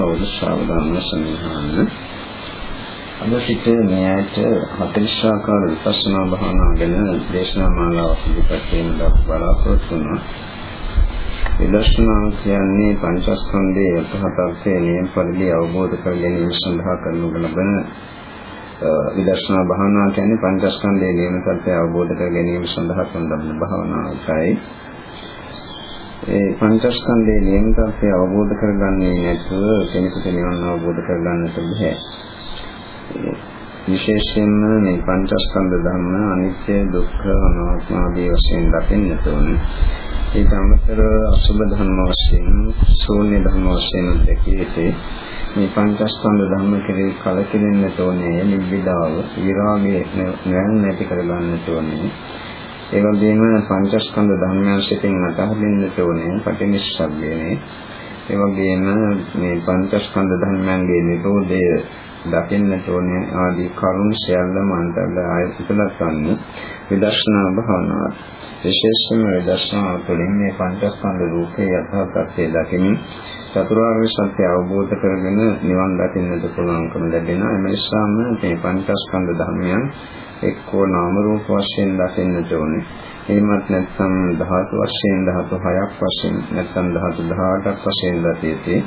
කවුද සාවධානව සම්හාන්න අද සිට මේ ඇයට 40 ආකාර විපස්සනා භාවනා ගැන දේශනා මාලාවක් ඉදිරිපත් වෙන බලාපොරොත්තු වෙනවා. විදර්ශනා කියන්නේ පංචස්කන්ධයේ යථාර්ථයේ නියම පරිදි අවබෝධ කර ගැනීම සඳහා කරනු ලබන විදර්ශනා භාවනා කියන්නේ පංචස්කන්ධයේ නියම සත්‍ය අවබෝධ කර ගැනීම සඳහා කරන ලබන භාවනාවයි. ඒ පංචස්කන්ධයේ නියම සත්‍ය අවබෝධ කරගන්නේ නැතුව කෙනෙකුට නිවන අවබෝධ කරගන්නට බෑ. විශේෂයෙන්ම මේ පංචස්කන්ධ ධර්ම අනිත්‍ය දුක්ඛ අනාත්ම ආදී වශයෙන් දකින්නට ඕනේ. ඊට අමතරව අසුබ ධර්ම වශයෙන් ශූන්‍ය ධර්ම වශයෙන් දැකියේ මේ පංචස්කන්ධ ධර්ම කෙරෙහි කලකිරෙන්නට ඕනේ නිබ්බිදාව විරාගය නැති කරගන්නට ඕනේ. ඒ වගේම පංචස්කන්ධ ධර්මයන් සිටින් අතහරින්නට ඕනේ පටිනිස්සග්ගයනේ. ඒ වගේම මේ පංචස්කන්ධ ධර්මයන්ගේ නිරෝධය දකින්නට ඕනේ ආදී කරුණු සියල්ලම අන්තර්ගත ආයතනයක් ගන්න විදර්ශනා භාවනාව. විශේෂයෙන්ම විදර්ශනා තුළින් මේ පංචස්කන්ධ රූපේ යථාර්ථය දකිමින් චතුරාර්ය සත්‍ය අවබෝධ කරගෙන නිවන් දකින්නට පුළුවන්කම ලැබෙනවා. එම නිසාම මේ පංචස්කන්ධ ධර්මයන් එක්කෝ නාම රූප වශයෙන් දකින්නට ඕනේ. එහෙමත් නැත්නම් ධාතු වශයෙන් ධාතු හයක් වශයෙන් නැත්නම් ධාතු 18ක් වශයෙන් දතියදී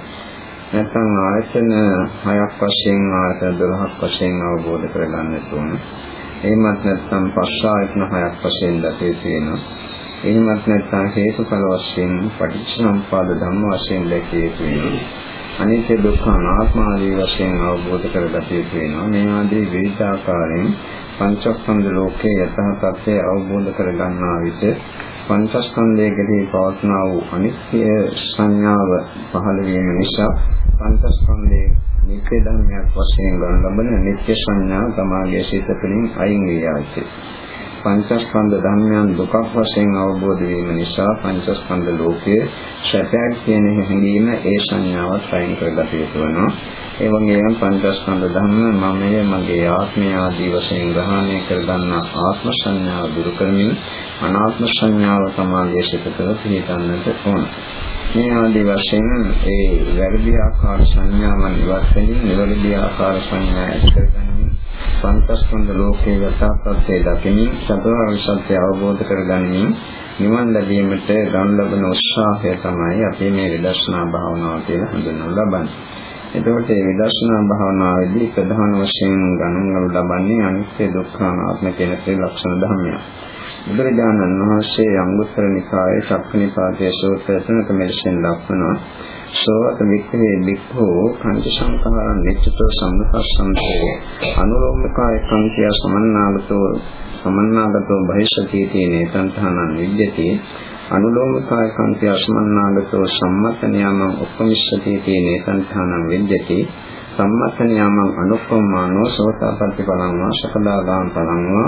නැත්නම් ආයතන හයක් වශයෙන් ආයතන 12ක් වශයෙන් අවබෝධ කරගන්නට ඕනේ. එහෙමත් නැත්නම් පස්ස ආයතන හයක් වශයෙන් දතියදී වෙනවා. එහෙමත් නැත්නම් හේතුඵල වශයෙන් පටිච්චසමුප්පාද ධම්ම වශයෙන් දැකිය යුතු වෙනවා. අනිත්‍ය දුක්ඛ අනාත්ම ආදී වශයෙන් අවබෝධ කරගත යුතු වෙනවා. මේ ආදී විවිධ ආකාරයෙන් පංචස්කන්ධ ලෝකයේ යථා තත්ත්වය අවබෝධ කර ගන්නා විට පංචස්කන්ධයේ කෙරෙහි පවත්නා වූ අනිත්‍ය සංඥාව පහළ වීම නිසා පංචස්කන්ධයේ නිත්‍ය ධර්මයක් වශයෙන් ගන්න ලබන නිත්‍ය සංඥා තමාගේ සිත තුළින් අයින් විය යුතුයි. පංචස්කන්ධ ධර්මයන් දුකක් වශයෙන් අවබෝධ වීම නිසා පංචස්කන්ධ ලෝකයේ සැපයක් කියන හැඟීම ඒ සංඥාවත් අයින් කරගත යුතු වෙනවා. ඒ වගේම පංචස්කන්ධ ධර්ම මමය මගේ ආත්මය ආදී වශයෙන් ග්‍රහණය කරගන්නා ආත්ම සංඥාව දුරු කරමින් අනාත්ම සංඥාව සමාගයේ සිට තුළ පිළිගන්නට ඕන. මේ ආදී වශයෙන් ඒ වැරදි ආකාර සංඥාවන් ඉවත් වෙමින් නිවැරදි ආකාර සංඥා ඇති කරගන්නේ පංචස්කන්ධ ලෝකයේ යථාර්ථය දකිමින් චතුරාර්ය සත්‍ය අවබෝධ කරගනිමින් නිවන් ලැබීමට ගන්න ලබන උත්සාහය තමයි අපි මේ විදර්ශනා භාවනාව කියලා හඳුන්වනු ලබන්නේ. එතකොට මේ විදර්ශනා භාවනාවේදී ප්‍රධාන වශයෙන් ගණන්වල ලබන්නේ අනිත්‍ය දුක්ඛ අනාත්ම කියන ත්‍රි ලක්ෂණ ධර්මය. බුදුරජාණන් වහන්සේ අංගුත්තර නිකායේ ශක්කනිපාතයේ සූත්‍රය තුනක මෙලෙසින් දක්වනවා. සෝත වික්‍රේ බික්ඛෝ පංච සංඛාරං නිච්චතෝ සම්පස්සන්තේ. අනුලෝමකාය කංකිය සමන්නාගතෝ සමන්නාගතෝ බහිෂති තේනේ තන්තහනං විද්‍යති. අනුලෝම කාය කාන්ති අස්මන්නාගතෝ සම්මතනියමං උපමිෂ්ඨති තේනේ සංඛානං විද්‍යති. සම්මතනියමං අනුප්පමානෝ සෝතාපට්ටි බලං වා සකදාගාම බලං වා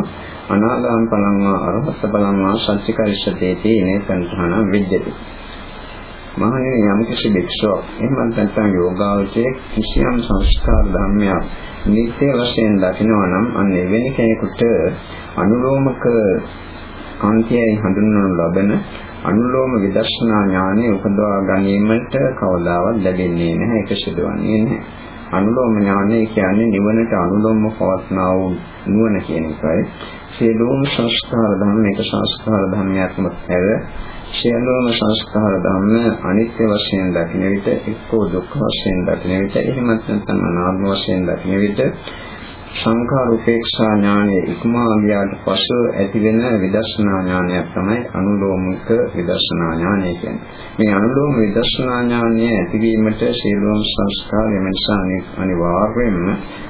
අනාගාම බලං වා අරහත් බලං වා සච්චිකරිෂ්ඨති තේනේ සංඛානං විද්‍යති මහණෙනි යම් කිසි භික්ෂුවක් එහෙම නැත්නම් යෝගාවචයේ කිසියම් සංස්කාර ධර්මයක් නිත්‍ය වශයෙන් දකිනවා නම් අන්න එවැනි කෙනෙකුට අනුලෝමක කාන්තියයි හඳුන්වනු ලබන අනුලෝම විදර්ශනා ඥානය උපදවා ගැනීමට කවදාවත් ලැබෙන්නේ නැහැ ඒක සිදුවන්නේ නැහැ. අනුලෝම ඥානය කියන්නේ නිවනට අනුලෝම පවත්නා වූ නුවණ කියන එකයි. සියලුම සංස්කාර ධර්ම එක සංස්කාර ධර්මයක්ම හැර සියලුම සංස්කාර ධර්ම අනිත්‍ය වශයෙන් දකින විට එක්කෝ දුක්ඛ වශයෙන් දකින විට එහෙමත් නැත්නම් අනාත්ම වශයෙන් දකින විට සංඛාර උපේක්ෂා ඥානය ඉක්මවා ගියාට පසු ඇතිවෙන විදර්ශනා ඥානයක් තමයි අනුලෝමික විදර්ශනා ඥානය කියන්නේ. මේ අනුලෝම විදර්ශනා ඥානය ඇතිවීමට සියලුම සංස්කාර එමන්සා අනිවාර්යයෙන්ම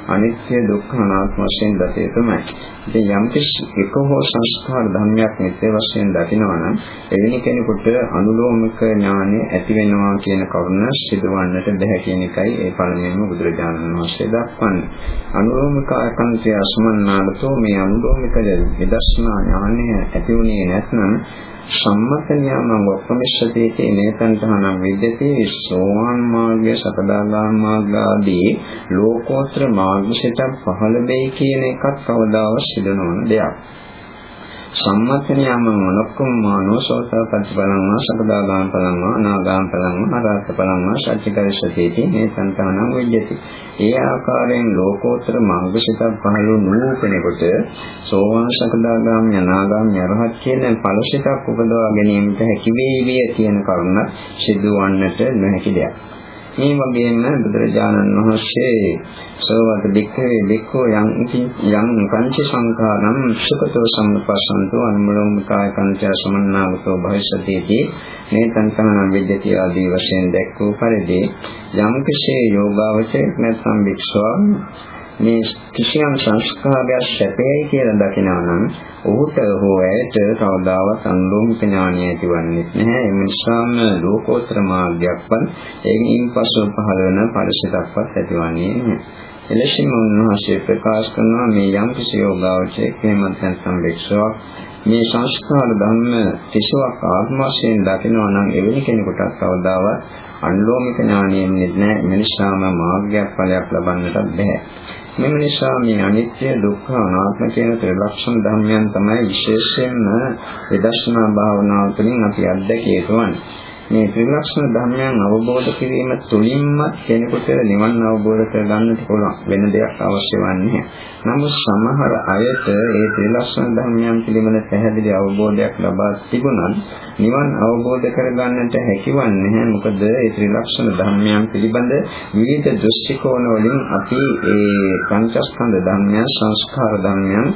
අනිත්‍ය දුක්ඛ අනාත්ම වශයෙන් දතේ තමයි. ඉතින් යම් කිසි එක හෝ සංස්කාර ධර්මයක් නිත්‍ය වශයෙන් දකිනවා නම් එවැනි කෙනෙකුට අනුලෝමික ඥානය ඇති වෙනවා කියන කරුණ සිදුවන්නට බැහැ කියන එකයි ඒ පළමුවෙන්ම බුදුරජාණන් වහන්සේ දක්වන්නේ. අනුලෝමික අකන්තය අසමන්නාලතෝ මේ අනුලෝමික විදර්ශනා ඥානය ඇති වුණේ නැත්නම් සම්මත නියමං ඔක්කමිෂ්ඨති තේනේ තන්තහනම් විද්‍යති සෝවාන් මාර්ගය සකදාගාම මාර්ග ආදී ලෝකෝත්තර මාර්ග සිතක් පහළ වෙයි කියන එකත් කවදාවත් සිදු නොවන දෙයක්. සම්මතනියම මොනක්කම් මානෝසෝත පච්චබලං සකදාගාම පලං අනාගාම පලං අරහත් පලං සත්‍චිකරිෂතේති මේ సంతානං විජ්ජති. ඒ ආකාරයෙන් ලෝකෝත්තර මාර්ගසිතක් පහළ වූ කෙනෙකුට සෝවාන් සකදාගාම අනාගාම අරහත් කියන ඵලසිතක් උපදවා ගැනීමට හැකි වේවිය කියන කරුණ සිදුවන්නට නොහැකි දෙයක්. මේ වගේම බුදුරජාණන් වහන්සේ සෝවත බික්ඛවේ බික්ඛෝ යං යං කංච සංඛාරම් සුඛතෝ සම්පස්සන්තෝ අනුමලෝමකාය කංච සමන්නාගතෝ භවිෂතිති මේ තන්තන විද්‍යති ආදී වශයෙන් දැක්වූ පරිදි යම් කිසි යෝගාවචරයක් නැත්නම් භික්ෂුවක් මේ කිසියම් සංස්කාරයක් සැපයයි කියලා දකිනවා නම් ඔහුට හෝ ඇයට කවදාවත් අනුලෝමික ඥානය ඇතිවන්නේ නැහැ. ඒ නිසාම ලෝකෝත්තර මාර්ගයක්වත් එයින් පසු පහළ වෙන පරිශිතක්වත් ඇතිවන්නේ නැහැ. එලෙසින්ම උන්වහන්සේ ප්‍රකාශ කරනවා මේ යම් කිසි යෝගාවචරයක් එහෙමත් නැත්නම් වික්ෂාවක් මේ සංස්කාර ධර්ම කිසිවක් ආත්ම වශයෙන් දකිනවා නම් එවැනි කෙනෙකුට කවදාවත් අනුලෝමික ඥානයෙන් නැහැ. මේ නිසාම මාර්ගයක් ඵලයක් ලබන්නට බැහැ. මෙම නිසා මේ අනිත්‍ය දුක්ඛ අනාත්ම කියන ත්‍රිලක්ෂණ ධර්මයන් තමයි විශේෂයෙන්ම විදර්ශනා භාවනාව තුළින් අපි අත්දැකිය යුතුන්නේ. මේ ත්‍රිලක්ෂණ ධර්මයන් අවබෝධ කිරීම තුළින්ම කෙනෙකුට නිවන් අවබෝධ කරගන්නට පුළුවන් වෙන දෙයක් අවශ්‍ය වන්නේ නමුත් සමහර අයට ඒ ත්‍රිලක්ෂණ ධර්මයන් පිළිබඳ පැහැදිලි අවබෝධයක් ලබා තිබුණත් නිවන් අවබෝධ කරගන්නට හැකියවන්නේ නැහැ මොකද ඒ ත්‍රිලක්ෂණ ධර්මයන් පිළිබඳ විවිධ දෘෂ්ටි කෝණ වලින් අපි ඒ පංචස්කන්ධ ධර්මයන් සංස්කාර ධර්මයන්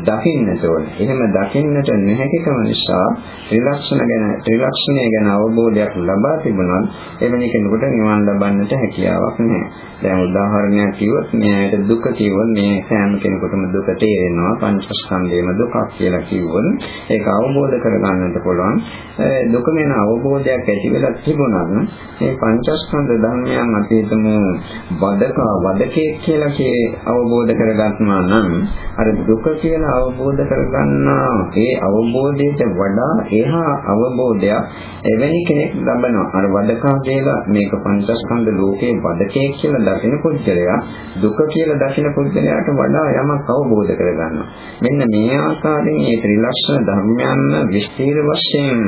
දකින්නට ඕනේ. එහෙම දකින්නට නොහැකිකම නිසා ත්‍රිලක්ෂණ ගැන ත්‍රිලක්ෂණය ගැන අවබෝධයක් ලබා තිබුණත් එවැනි කෙනෙකුට නිවන් ලබන්නට හැකියාවක් නැහැ. දැන් උදාහරණයක් කිව්වොත් මේ ඇයට දුක කිව්වොත් මේ සෑම කෙනෙකුටම දුක තේරෙනවා පංචස්කන්ධයේම දුකක් කියලා කිව්වොත් ඒක අවබෝධ කරගන්නට පුළුවන්. දුක ගැන අවබෝධයක් ඇති වෙලා තිබුණත් මේ පංචස්කන්ධ ධර්මයන් අපිටම වදක වදකේ කියලා කී අවබෝධ කරගන්නවා නම් අර දුක කියලා අවබෝධ කරගන්නා ඒ අවබෝධයට වඩා එහා අවබෝධයක් එවැනි කෙනෙක් ලබනවා. අර වදකා කියලා මේක පංචස්කන්ධ ලෝකේ වදකේ කියලා දකින පුද්ගලයා දුක කියලා දකින පුද්ගලයාට වඩා යමක් අවබෝධ කරගන්නවා. මෙන්න මේ ආකාරයෙන් මේ ත්‍රිලක්ෂණ ධර්මයන් විස්තීර වශයෙන්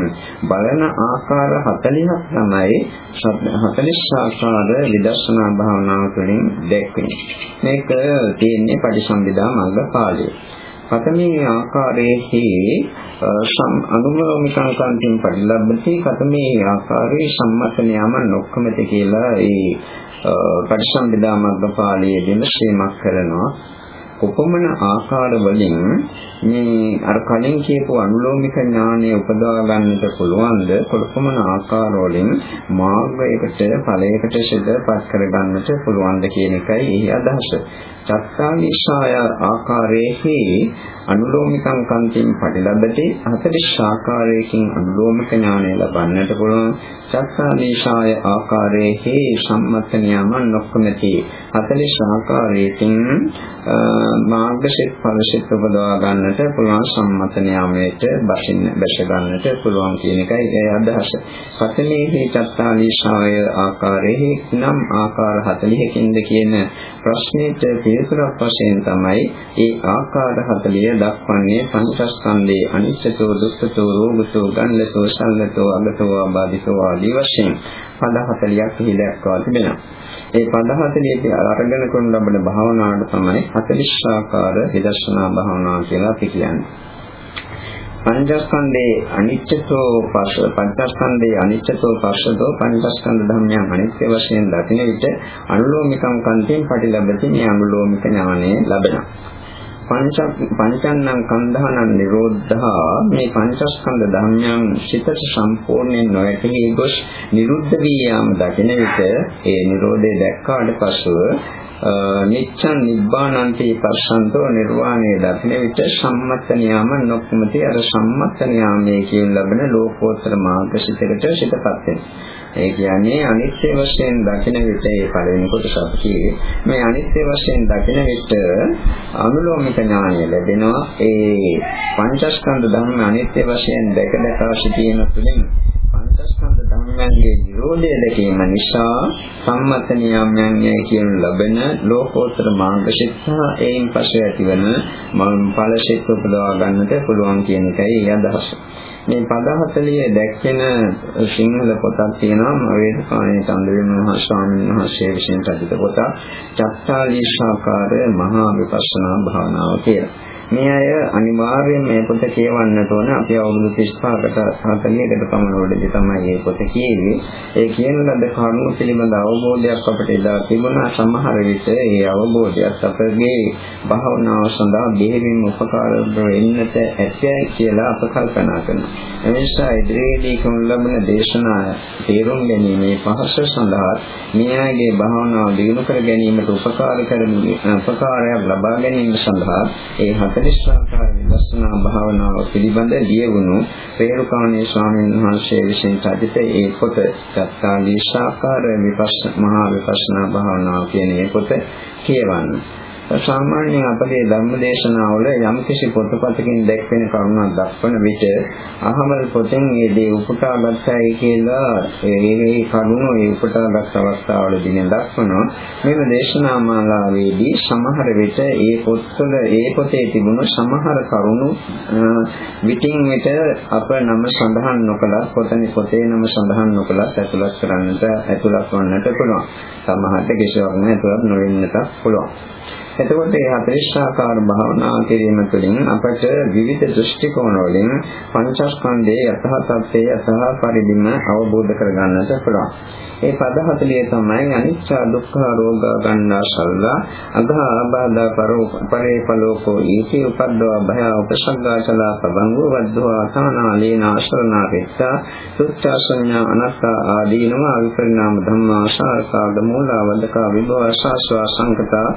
බලන ආකාර 40ක් තමයි 40 ආකාර විදර්ශනා භාවනාව තුළින් දැක්වෙන්නේ. මේක තියෙන්නේ පටිසම්භිදා මග්ග පාළියේ. කතමේ ආකාරයේහි අනුමෝමිකං කන්තින් පරිලබ්ධති. කතමේ ආකාරයේ සම්මතනයම නොක්කමති කියලා ඒ පරිසම්බිදා මග්ගපාළියේ විමසීමක් කරනවා. කොපමණ ආකාර වලින් මේ අර කලින් කියපු අනුලෝමික ඥානය උපදවා ගන්නට පුළුවන්ද කොපමණ ආකාර වලින් මාර්ගයකට ඵලයකට සිදපත් කර ගන්නට පුළුවන්ද කියන එකයි එහි අදහස. චත්තානිසාය ආකාරයේහි අනුලෝමිකං කන්තින් පරිලබ්ධති 40 ආකාරයකින් අනුලෝමික ඥානය ලබන්නට පුළුවන්. චත්තානිසාය ආකාරයේහි සම්මත නියමන් නොක්කමති 40 ආකාරයකින් මාර්ගසිත ඵලසිත උපදවා ගන්නට පුළුවන් සම්මත න්යාමයට බසින්න බැස ගන්නට පුළුවන් කියන එකයි ඒ අදහස. පතමේහි චත්තාලීශාය ආකාරයේ නම් ආකාර 40කින්ද කියන ප්‍රශ්නෙට පිළිතුරක් වශයෙන් තමයි ඒ ආකාර 40 දක්වන්නේ පංචස්කන්ධයේ අනිත්‍යතෝ දුක්ඛතෝ රෝගතෝ ගණ්ඩතෝ සල්ලතෝ අගතෝ ආබාධිතෝ ආදී වශයෙන් පද 40ක් එහි දක්වා තිබෙනවා. ඒ පද 40 අරගෙන කරන ලබන භාවනාවට තමයි 40 ආකාර විදර්ශනා භාවනාව කියලා අපි කියන්නේ. පංචස්කන්ධේ අනිත්‍යතෝ පස්ස පංචස්කන්ධේ අනිත්‍යතෝ පස්සදෝ පංචස්කන්ධ ධර්මයන් අනිත්‍ය වශයෙන් දකින විට අනුලෝමිකං කන්තෙන් පටිලබති මේ අනුලෝමික ඥානය ලැබෙනවා. පංච පංචන්නං කන්ධානං නිරෝධා මේ පංචස්කන්ධ ධර්මයන් සිතට සම්පූර්ණයෙන් නොයටි ගොස් නිරුද්ධ වී යාම දකින විට ඒ නිරෝධය දැක්කාට පසුව නිච්ඡන් නිබ්බානන්ති පස්සන්තෝ නිර්වාණය දකින විට සම්මත නියම නොක්මති අර සම්මත නියාමයේ කියන ලබන ලෝකෝත්තර මාර්ගසිතකට සිතපත් වෙනවා. ඒ කියන්නේ අනිත්‍ය වශයෙන් දකින විට ඒ පළවෙනි කොටස අපි කියේ මේ අනිත්‍ය වශයෙන් දකින විට අනුලෝමික ඥානය ලැබෙනවා ඒ පංචස්කන්ධ ධර්ම අනිත්‍ය වශයෙන් දැක දැක සිටීම තුළින් පංචස්කන්ධ ධර්ම නියාමයන්ගේ විරෝධය දැකීම නිසා සම්මත නියාමයන්ය කියන ලබන ලෝකෝත්තර මාර්ග ශික්ෂා එයින් පසු ඇතිවන ඵල ශික්ෂ උපදවා ගන්නට පුළුවන් කියන එකයි අදහස. මේ පද 40 දැක්වෙන සිංහල පොතක් තියෙනවා වේදකාණී චන්ද්‍රවිම මහ ස්වාමීන් වහන්සේ විසින් රචිත පොතක් චත්තාලීශාකාර මහා විපස්සනා භාවනාව කියලා. මේ අය අනිවාර්යයෙන් මේ පොත කියවන්නට ඕන. අපි අවුරුදු 35කට 40කට පමණ වලදී තමයි මේ පොත කියෙන්නේ. ඒ කියන ලද කරුණු පිළිබඳ අවබෝධයක් අපිට එදා තිබුණා. සමහර විට ඒ අවබෝධයත් අපගේ භාවනාව සඳහා බෙහෙවින් උපකාර වෙන්නට ඇතයි කියලා අප කල්පනා කරනවා. එනිසා ඉදිරියේදී කරන ලබන දේශනා තේරුම් ගැනීමේ පහසු සඳහා මේ අයගේ භාවනාව දියුණු කර ගැනීමට උපකාර කරමින් උපකාරයක් ලබා ගැනීම සඳහා ඒ 40 ආකාර විදර්ශනා භාවනාව පිළිබඳ ලියවුණු රේරුකාණේ ස්වාමීන් වහන්සේ විසින් රචිත ඒ පොත සත්‍යාලී ශාකාර විපස්සනා මහා විපස්සනා භාවනාව කියන ඒ පොත කියවන්න. සාමාන්‍යයෙන් අපගේ ධර්ම දේශනාවල යම් කිසි පොතපතකින් දැක්වෙන කරුණක් දක්වන විට අහමල් පොතෙන් මේ දේ උපුටාගත්තයි කියලා ඒ කරුණු ඒ උපුටාගත් අවස්ථාවලදී දක්වනවා. මෙම දේශනා මාලාවේදී සමහර විට ඒ පොත්වල ඒ පොතේ තිබුණු සමහර කරුණු විටින් විට අප නම සඳහන් නොකලත් පොතේ පොතේ නම සඳහන් නොකලත් ඇතුළත් කරන්නට ඇතුළත් වන්නට පුළුවන්. සමහරට කිසිවක් නැහැ ඇතුළත් නොවෙන්නට පුළුවන්. එතකොට මේ හතරේශාකාර භාවනා කිරීම තුළින් අපට විවිධ දෘෂ්ටි කෝණ වලින් පංචස්කන්ධයේ යථා තත්ත්වය යථා පරිදිම අවබෝධ කරගන්නට පුළුවන්. ඒ පද 40 තමයි අනිච්ච දුක්ඛ රෝග ගන්නා සල්ලා අගා ආබාධ පරේපලෝකෝ ඊති උපද්දවා භය උපසංගා චලා පබංගෝ වද්දවා සානාලේන ආශ්‍රණා පෙත්තා සුච්ඡාසඤ්ඤා අනත්ත ආදීනම අවිපරිණාම ධම්මා සාරකාද මූලවදක විභව ආශාස්වා සංකතා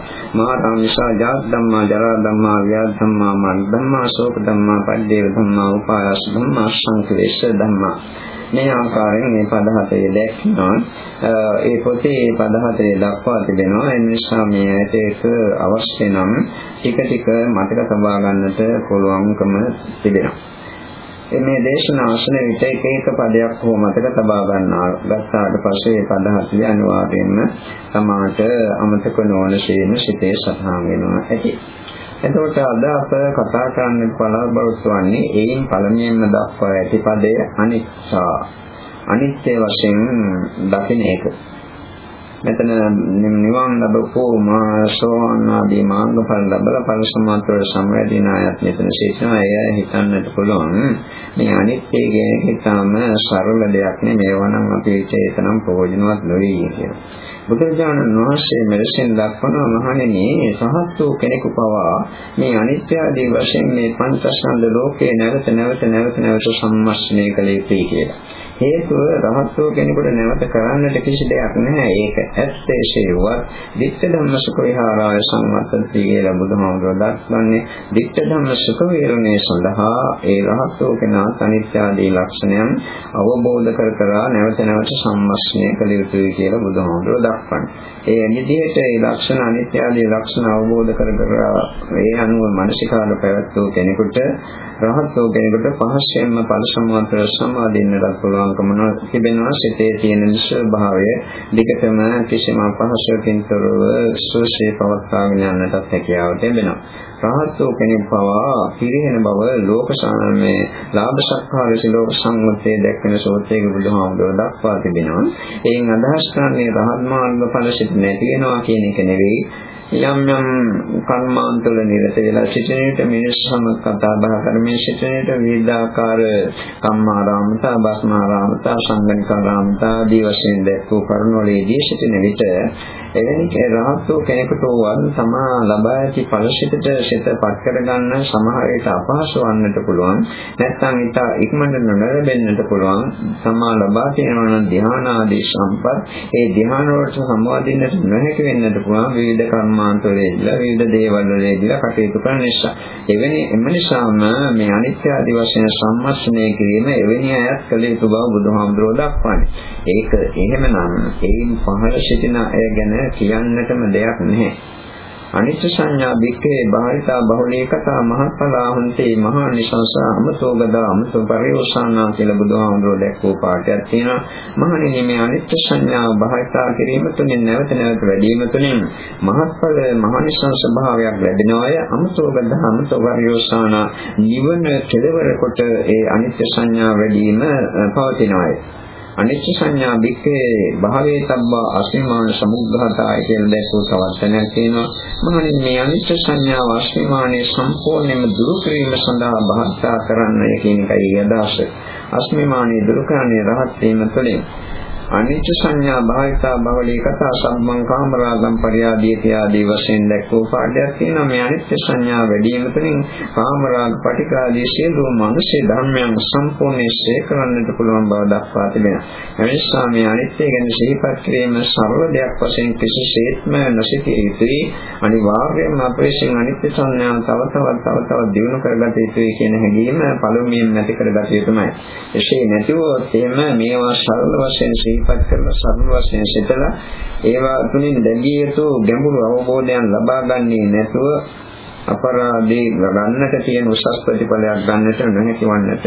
මාරාමිසා ජාත් ධම්මා ජරා ධම්මා ව්‍යාධ ධම්මා මරණ ධම්මා ශෝක ධම්මා පරිදේව ධම්මා උපායාස ධම්මා සංකලේශ ධම්මා මේ ආකාරයෙන් මේ පද හතේ දැක්වෙනවා. ඒ පොතේ පද හතේ දක්වා තිබෙනවා. ඒ නිසා මේ ඇයට ඒක අවශ්‍ය නම් ටික ටික මතක තබා ගන්නට පුළුවන්කම තිබෙනවා. මේ දේශන ආසන විට එක එක පදයක් හෝ මතක තබා ගන්නා ගත්තාට පස්සේ මේ පද හතේ අනිවාර්යයෙන්ම සමාට අමතක නොවන ශේම සිතේ සතහන් වෙනවා ඇති. එතකොට අද අප කතා කරන්න බලාපොරොත්තු වෙන්නේ ඒයින් පළමුවෙන්ම දක්වා ඇති පදය අනිච්චා. අනිත්‍ය වශයෙන් දකින එක. මෙතන නිවන් ලැබපෝ මාසෝන් ආදී මාර්ගඵල ලැබලා ඵල සමාතර සම්වැදින අයත් මෙතන සිටිනවා. එය හිතන්නට පුළුවන් මේ අනිත්‍ය කියන එක තාම සරල දෙයක් නෙමෙයි. ඒවා නම් අපි ඒකනම් ප්‍රයෝජනවත් නොවේ කියලා. බුදුරජාණන් වහන්සේ මෙලෙසින් දක්වන මහණෙනි සහත් වූ කෙනෙකු පවා මේ අනිත්‍ය ආදී වශයෙන් මේ පංචස්කන්ධ ලෝකේ නැවත නැවත නැවත නැවත සම්මස්නය කළ යුතුයි කියලා. හේතුව රහත්ව කෙනෙකුට නැවත කරන්නට කිසි දෙයක් නැහැ. ඒක ඇත්තේ ශේවත් ditta ධම්ම සුඛ විහාරාය සම්මතති කියලා බුදුහාමුදුරුවෝ දක්වන්නේ ditta ධම්ම සුඛ විහරණය සඳහා ඒ රහත්ව කෙනා අනිත්‍ය ආදී ලක්ෂණයන් අවබෝධ කර කර නැවත නැවත සම්මස්නය කළ යුතුයි කියලා බුදුහාමුදුරුවෝ දක්වන්නේ. ඒ විදිහට ඒ ලක්ෂණ අනිත්‍ය ආදී ලක්ෂණ අවබෝධ කර කර ඒ අනුව මානසිකාල පැවැත්වූ කෙනෙකුට රහත්ව කෙනෙකුට පහසෙන්ම ඵල සම්මාත්‍ර සමාදින්නට පුළුවන් පුළුවන්කම තිබෙනවා සිතේ තියෙන ස්වභාවය දිගටම කිසිම අපහසුවකින් තොරව සුවසේ පවත්වාගෙන යන්නටත් හැකියාව තිබෙනවා. රහත්ෝ කෙනෙක් පවා පිරිහෙන බව ලෝක සාමයේ ලාභ සත්කාර සිලෝක සම්මතයේ දැක්වෙන සෝතේක බුදුහාමුදුරුවෝ දක්වා තිබෙනවා. එයින් අදහස් කරන්නේ රහත් මාර්ග ඵල සිත් නැති වෙනවා කියන එක නෙවෙයි යම් යම් කර්මාන්තවල නිරත වෙලා සිටින විට මිනිස් සමග කතා බහ කරමින් සිටින විට විවිධාකාර කම්මාරාමතා, බස්මාරාමතා, සංගණිකාරාමතා ආදී වශයෙන් දැක්වූ කරුණවලදී සිටින විට එවැනි රහත්ෝ කෙනෙකුට වන් තමා ලබා ඇති ඵලසිතට සිතපත් කරගන්න සමහර විට අපහසු වන්නට පුළුවන්. නැත්නම් ඊට ඉක්මනට නොලැබෙන්නට පුළුවන්. තමා ලබා තියෙනවා නම් ධ්‍යාන ආදී සම්පත්. ඒ ධ්‍යාන වලට සම්වාදින්නට නොහැකි වෙන්නට පුළුවන්. විවිධ කර්මාන්ත වලදීලා විවිධ දේවල් වලදීලා කටයුතු කරන නිසා. එවැනි එම නිසාම මේ අනිත්‍ය ආදී වශයෙන් සම්මස්නය කිරීම එවැනි අයත් කළ යුතු බව බුදුහාමුදුරුවෝ දක්වන්නේ. ඒක එහෙමනම් ඒයින් පහළ සිටින අය ගැන කියන්නටම දෙයක් නැහැ. අනිත්‍ය සංඥා බික්කේ බාහිතා බහුලී කතා මහත්ඵලා හොන්තේ මහා නිසංස අමතෝගදා අමතෝ පරිෝසానా කියලා බුදුහාමුදුරුවෝ දැක්වූ පාඩයක් තියෙනවා. මහණෙනි මේ අනිත්‍ය සංඥාව බාහිතා කිරීම තුළින් නැවත නැවත වැඩිම තුළින් මහත්ඵල මහා නිසංස භාවයක් ලැබෙනවාය. අමතෝගදා අමතෝ පරිෝසానా නිවන කෙලවර කොට ඒ අනිත්‍ය සංඥා වැඩිම පවතිනවාය. අනිච්ච සංඥා බික්කේ භාවේ සම්බා අස්මිමාන සමුද්ධාතය කියලා දැක්වූ තවස්සනක් තියෙනවා. මහණෙනි මේ අනිච්ච සංඥාව අස්මිමානේ සම්පූර්ණයෙන්ම දුරු කිරීම සඳහා භාවිතා කරන්න කියන එකයි අදහස. අස්මිමානේ දුරු කරන්නේ රහත් වීම තුළින්. අනිච්ච සංඥා භාවිතා බවලී කතා සම්මන් කාමරාගම් පරියාදීති ආදී වශයෙන් දැක්වූ පාඩයක් තියෙනවා මේ අනිච්ච සංඥා වැඩි වීම තුළින් කාමරාග පටිකාදී සියලුම මනුෂ්‍ය ධර්මයන් සම්පූර්ණයෙන් ශේ කරන්නට පුළුවන් බව දක්වා තිබෙනවා. එනිසා මේ අනිත්‍ය ගැන සිහිපත් කිරීම සරල දෙයක් වශයෙන් කිසිසේත්ම නොසිතිය යුතුයි. අනිවාර්යයෙන්ම අපේක්ෂෙන් අනිත්‍ය සංඥා තව තවත් තව තවත් දියුණු කරගත යුතුයි කියන හැඟීම පළමුවෙන් නැති කරගත යුතුමයි. එසේ නැතිව එහෙම මේවා සරල වශයෙන් සිහිපත් කරලා සරල වශයෙන් සිතලා ඒවා තුලින් දැඩිය යුතු ගැඹුරු අවබෝධයන් ලබා ගන්නේ නැතුව අපරාධේ ගන්නට තියෙන උසස් ප්‍රතිඵලයක් ගන්නට නොහැකි වන්නට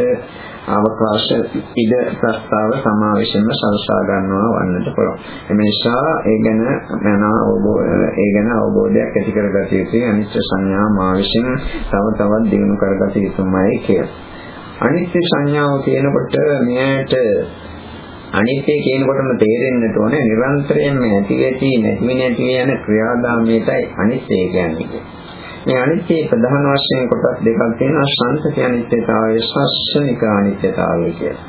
අවකාශ ඉඩ ප්‍රස්තාව සමාවෙෂෙන්ම සලසා ගන්නවා වන්නට පුළුවන්. එම නිසා ඒ ගැන මන ඒ ගැන අවබෝධයක් ඇති කරගත යුතුයි අනිත්‍ය සංඥා මා විසින් තව තවත් දිනු කරගත යුතුමයි කියලා. අනිත්‍ය සංඥාව කියනකොට මෙයට අනිත්‍ය කියනකොටම තේරෙන්නට ඕනේ නිරන්තරයෙන්ම ඇති ඇති නැති නැති යන ක්‍රියාදාමයටයි අනිත්‍ය කියන්නේ. මේ අනිත්‍යයේ ප්‍රධාන වශයෙන් කොටස් දෙකක් තියෙනවා සංතති අනිත්‍යතාවය සස්සනික අනිත්‍යතාවය කියලා.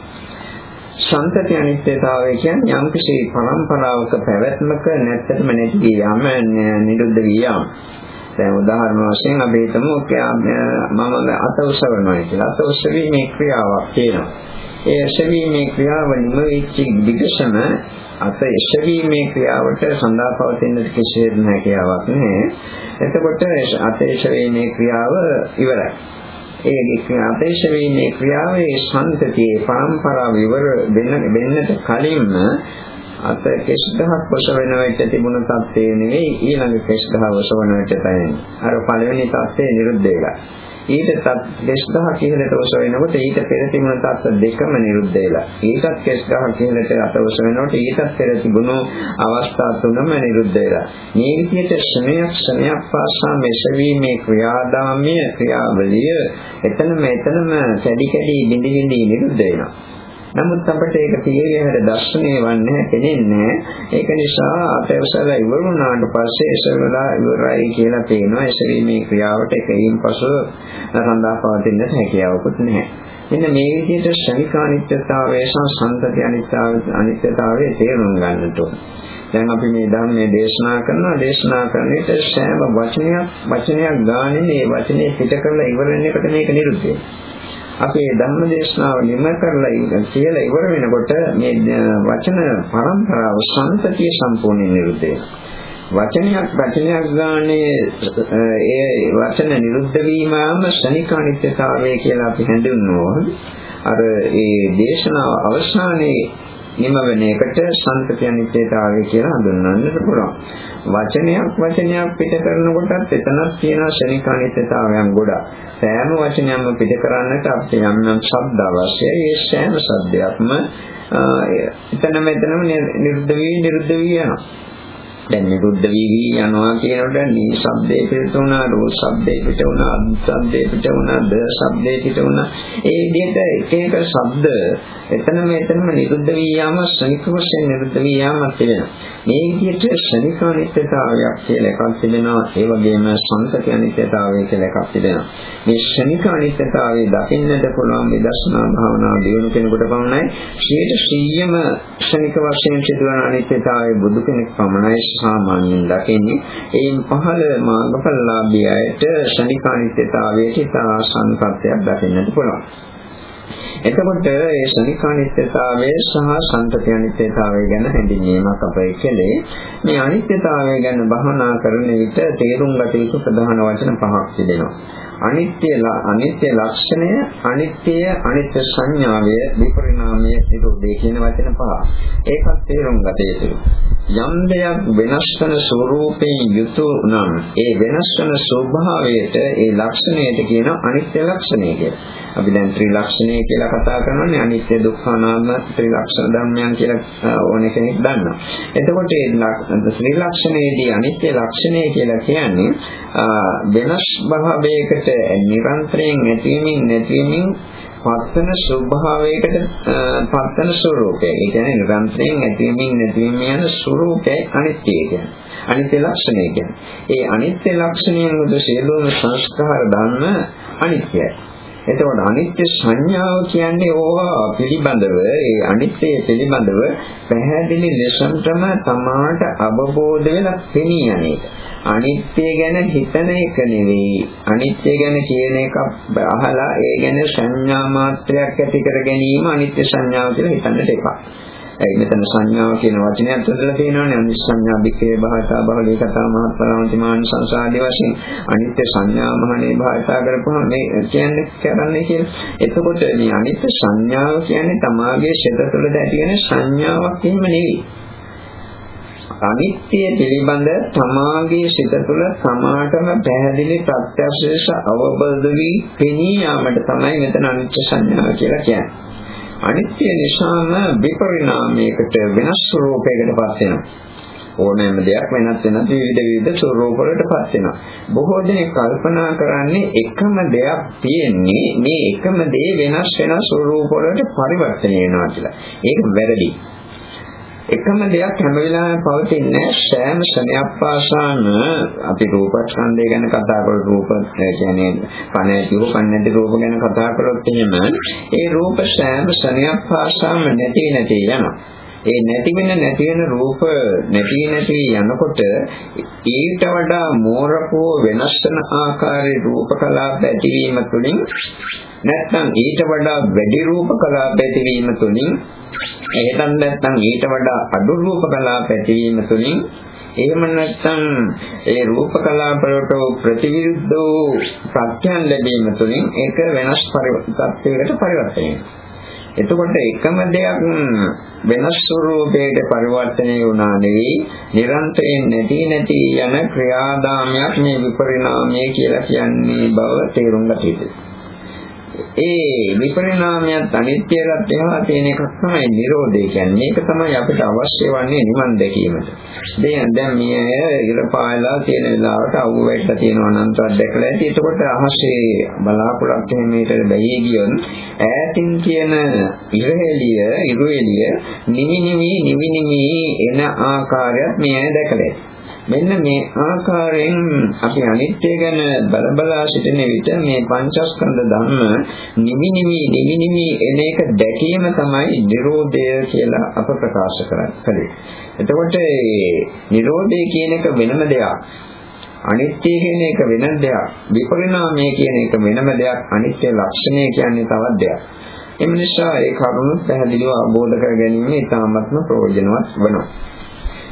සංතති අනිත්‍යතාවය කියන්නේ යම්කිසි පරම්පරාවක පැවැත්මක නැත්තටම නැති යාම නිරුද්ධ වියාම. දැන් උදාහරණ වශයෙන් අපි හිතමු මම අත උසවනවා කියලා. අත උසවීමේ ක්‍රියාවක් තියෙනවා. ඒ එසවීමේ ක්‍රියාව නිම වෙච්ච විගසම අත එසවීමේ ක්‍රියාවට සඳහා පවතින කිසිම හැකියාවක් නැහැ. එතකොට අත එසවීමේ ක්‍රියාව ඉවරයි. ඒ අපේක්ෂවීමේ ක්‍රියාවේ සම්තතියේ පරම්පරාව ඉවර වෙන්න වෙන්නට කලින්ම අත කෙස් ගහක් ඔසවන වෙච්ච තිබුණ තත්ත්වය නෙවෙයි ඊළඟ කෙස් ගහ ඔසවන වෙච්ච තැන. අර පළවෙනි තත්ත්වය නිරුද්ධ වෙලා. ඊට කෙස් ගහ කිහලට ඔස වෙනකොට ඊට පෙර තිබුණ තත්ත්ව දෙකම නිරුද්ධ වෙලා. ඊටත් කෙස් ගහ කිහලට අත ඔස වෙනකොට ඊටත් පෙර තිබුණු අවස්ථා තුනම නිරුද්ධ වෙලා. මේ විදිහට ශ්‍රමයක් ශ්‍රමයක් පාසා මෙසවීමේ ක්‍රියාදාමය ක්‍රියාවලිය එතනම එතනම කැඩි කැඩි බිඳි බිඳි නිරුද්ධ වෙනවා. නමුත් අපිට ඒක තීරයට දර්ශනය වන්නේ පෙනෙන්නේ ඒක නිසා අපේවසල ඉවර වුණාට පස්සේ එසවලා ඉවරයි කියලා පේනවා එසවීමේ ක්‍රියාවට එකයින් පසු සඳහා පවතින්න හැකියාවකුත් නැහැ මෙන්න මේ විදිහට ශනිකානිත්‍යතාවය සහ සංතති අනිත්‍යතාවය තේරුම් ගන්නට ඕන. දැන් අපි මේ ධර්මයේ දේශනා කරනවා දේශනා කරන විට සෑම වචනයක් වචනයක් ගානේ මේ වචනේ පිට කරලා ඉවර වෙන එකට මේක නිරුද්ධ වෙනවා. අපේ ධර්ම දේශනාව නිම කරලා කියලා ඉවර වෙනකොට මේ වචන පරම්පරාව සංතතිය සම්පූර්ණයෙන් නිරුද්ධ වචනයක් වචනයක් ගානේ ඒ වචන නිරුද්ධ වීමම ශනිකානිත්‍යතාවය කියලා අපි හඳුන්වනවා. අර ඒ දේශනාව අවසානයේ නිම වෙන එකට සංතති අනිත්‍යතාවය කියලා හඳුන්වන්නට පුළුවන්. වචනයක් වචනයක් පිට කරනකොටත් එතනක් තියෙන ශනික අනිත්‍යතාවයන් ගොඩක්. සෑම වචනයක්ම පිට කරන්නට අපිට යම් යම් ශබ්ද අවශ්‍යයි. ඒ සෑම શબ્දයක්ම එතන මෙතනම නිරුද්ධ වී නිරුද්ධ වී යනවා. දැන් නිරුද්ධ වී යනවා කියනකොට නී ශබ්දේ පිට වුණා රෝ ශබ්දේ පිට වුණා අත් ශබ්දේ පිට වුණා ද ශබ්දේ පිට වුණා. ඒ විදිහට එක එක ශබ්ද එතනම එතනම නිරුද්ධ වී යාම ශනික වශයෙන් නිරුද්ධ වී යාමක් තිබෙනවා. මේ විදිහට ශනික අනිත්‍යතාවයක් කියලා එකක් තිබෙනවා. ඒ වගේම සංකත අනිත්‍යතාවය කියලා එකක් තිබෙනවා. මේ ශනික අනිත්‍යතාවය දකින්නට පුළුවන් විදර්ශනා භාවනාව දියුණු කෙනෙකුට පමණයි. 100%ම ශනික වශයෙන් සිදුවන අනිත්‍යතාවය බුදු කෙනෙක් පමණයි. සාමාන්‍යයෙන් දකින්නේ එයින් පහළ මාර්ගඵලලාභී අයට ශනික අනිත්‍යතාවයට ඉතා සංකප්පයක් දකින්නට පුළුවන්. එතකොට ඒ ශනික අනිත්‍යතාවය සහ සංතති අනිත්‍යතාවය ගැන හැඳින්වීමක් අපේ කලේ මේ අනිත්‍යතාවය ගැන බහනා කරන විට තේරුම් ගත යුතු ප්‍රධාන වචන පහක් තිබෙනවා. අනිත්‍ය අනිත්‍ය ලක්ෂණය අනිත්‍ය අනිත්‍ය සංඥාවය විපරිණාමය නිරෝධය කියන වචන පහ. ඒකත් තේරුම් ගත යුතුයි. යම් දෙයක් වෙනස් වෙන ස්වરૂපයෙන් යුතු නම් ඒ වෙනස් වෙන ස්වභාවයට ඒ ලක්ෂණයට කියන අනිත්‍ය ලක්ෂණය කියලා. අපි දැන් ත්‍රිලක්ෂණය කියලා කතා කරනවානේ අනිත්‍ය දුක්ඛ අනාත්ම ත්‍රිලක්ෂණ ධර්මයන් කියලා ඕන කෙනෙක් දන්නවා. එතකොට මේ ත්‍රිලක්ෂණයේදී අනිත්‍ය ලක්ෂණය කියලා කියන්නේ වෙනස් භාවයකට නිරන්තරයෙන් නැතිවීමින් නැතිවීමින් පත්තන ස්වභාවයකට පත්තන ස්වરૂපය. ඒ කියන්නේ නිරන්තරයෙන් ඇතිවීමින් නැතිවීම යන ස්වરૂපය අනිත්‍ය කියන්නේ. අනිත්‍ය ලක්ෂණය කියන්නේ. ඒ අනිත්‍ය ලක්ෂණයෙන් උද සියලුම සංස්කාර ධර්ම අනිත්‍යයි. එතකොට අනිත්‍ය සංඥාව කියන්නේ ඕවා පිළිබඳව ඒ අනිත්‍ය පිළිබඳව පැහැදිලි ලෙසටම තමාට අවබෝධ වෙලා පෙනී යන්නේ. අනිත්‍ය ගැන හිතන එක නෙවෙයි අනිත්‍ය ගැන කියන එක අහලා ඒ ගැන සංඥා මාත්‍රයක් ඇති කර ගැනීම අනිත්‍ය සංඥාව කියලා හිතන්නට එපා. ඒ මෙතන සංඥාව කියන වචනයත් ඇතුළත තියෙනවානේ අනිත් සංඥා විකේ භාෂා බහලී කතා මහත්පරාන්ති මාන සංසාරදී වශයෙන් අනිත්‍ය සංඥා මහණේ භාෂා කරපුවම මේ කියන්නේ කරන්නේ කියලා. එතකොට මේ අනිත්‍ය සංඥාව කියන්නේ තමාගේ සිත තුළ ඇති වෙන සංඥාවක් එහෙම නෙවෙයි. අනිත්‍ය පිළිබඳ තමාගේ සිත තුළ සමාටම පැහැදිලි ප්‍රත්‍යක්ෂ අවබෝධ වී පෙනී යාමට තමයි මෙතන අනිත්‍ය සංඥාව කියලා කියන්නේ. අනිත්‍ය නිසාම විපරිණාමයකට වෙනස් ස්වરૂපයකට පත් වෙනවා. ඕනෑම දෙයක් වෙනස් වෙනත් විවිධ විවිධ ස්වරූප වලට පත් වෙනවා. බොහෝ දෙනෙක් කල්පනා කරන්නේ එකම දෙයක් තියෙන්නේ මේ එකම දේ වෙනස් වෙන ස්වරූප වලට පරිවර්තනය වෙනවා කියලා. ඒක වැරදි. එකම දෙයක් හැම වෙලාවෙම පවතින්නේ සෑම ශරණයක් පාසාම. අපි රූපස්කන්ධය ගැන කතා කරලා රූප කියන්නේ කණැති හෝ කන්නැති රූප ගැන කතා කරොත් එහෙම ඒ රූප සෑම ශරණයක් පාසාම නැති නැති යනවා. ඒ නැති වෙන නැති වෙන රූප නැති නැති යනකොට ඊට වඩා මෝරකෝ වෙනස් වෙන ආකාරයේ රූප කලාප ඇතිවීම තුළින් නැත්නම් ඊට වඩා වැඩි රූප කලාප ඇතිවීම තුළින් එහෙනම් නැත්නම් ඊට වඩා අඩු රූප කලාප ඇතිවීම තුළින් එහෙම නැත්නම් ඒ රූප කලාප වලට ප්‍රතිවිරුද්ධ වූ ප්‍රත්‍යයන් ලැබීම තුළින් ඒක වෙනස් පරිවර්තනයකට පරිවර්තනය වෙනවා. එතකොට එකම දෙයක් වෙනස් ස්වරූපයකට පරිවර්තනය වුණා නෙවෙයි නිරන්තරයෙන් නැති නැති යන ක්‍රියාදාමයක් මේ විපරිණාමය කියලා කියන්නේ බව තේරුම් ගත යුතුයි. ඒ විපරිණාමයත් අනිත්‍යයත් එහා තියෙන එකක් තමයි Nirodhe කියන්නේ. මේක තමයි අපිට අවශ්‍ය වන්නේ නිවන් දැකීමට. දැන් දැන් මේ ඉර පායලා තියෙන වෙලාවට අවු වැටලා තියෙනවා නම් තවත් දැකලා ඇති. එතකොට අහසේ බලාපොරොත්තු එහෙම මේකට බැහැ ගියොත් ඈතින් කියන ඉරහෙලිය, ඉරුෙලිය නිවි නිවි නිවි නිවි එන ආකාරයත් මේ දැකලා ඇති. මෙන්න මේ ආකාරයෙන් අපි අනිත්‍ය ගැන බලබලා සිටින විට මේ පංචස්කන්ධ ධර්ම නිමි නිමි නිමි නිමි එන එක දැකීම තමයි Nirodha කියලා අප ප්‍රකාශ කරන්නේ. එතකොට Nirodha කියන එක වෙනම දෙයක්. අනිත්‍ය කියන එක වෙන දෙයක්. විපරිණාමය කියන එක වෙනම දෙයක්. අනිත්‍ය ලක්ෂණය කියන්නේ තවත් දෙයක්. එම නිසා ඒ කරුණු පැහැදිලිව අවබෝධ කර ගැනීම ඉතාමත්ම ප්‍රයෝජනවත් වෙනවා.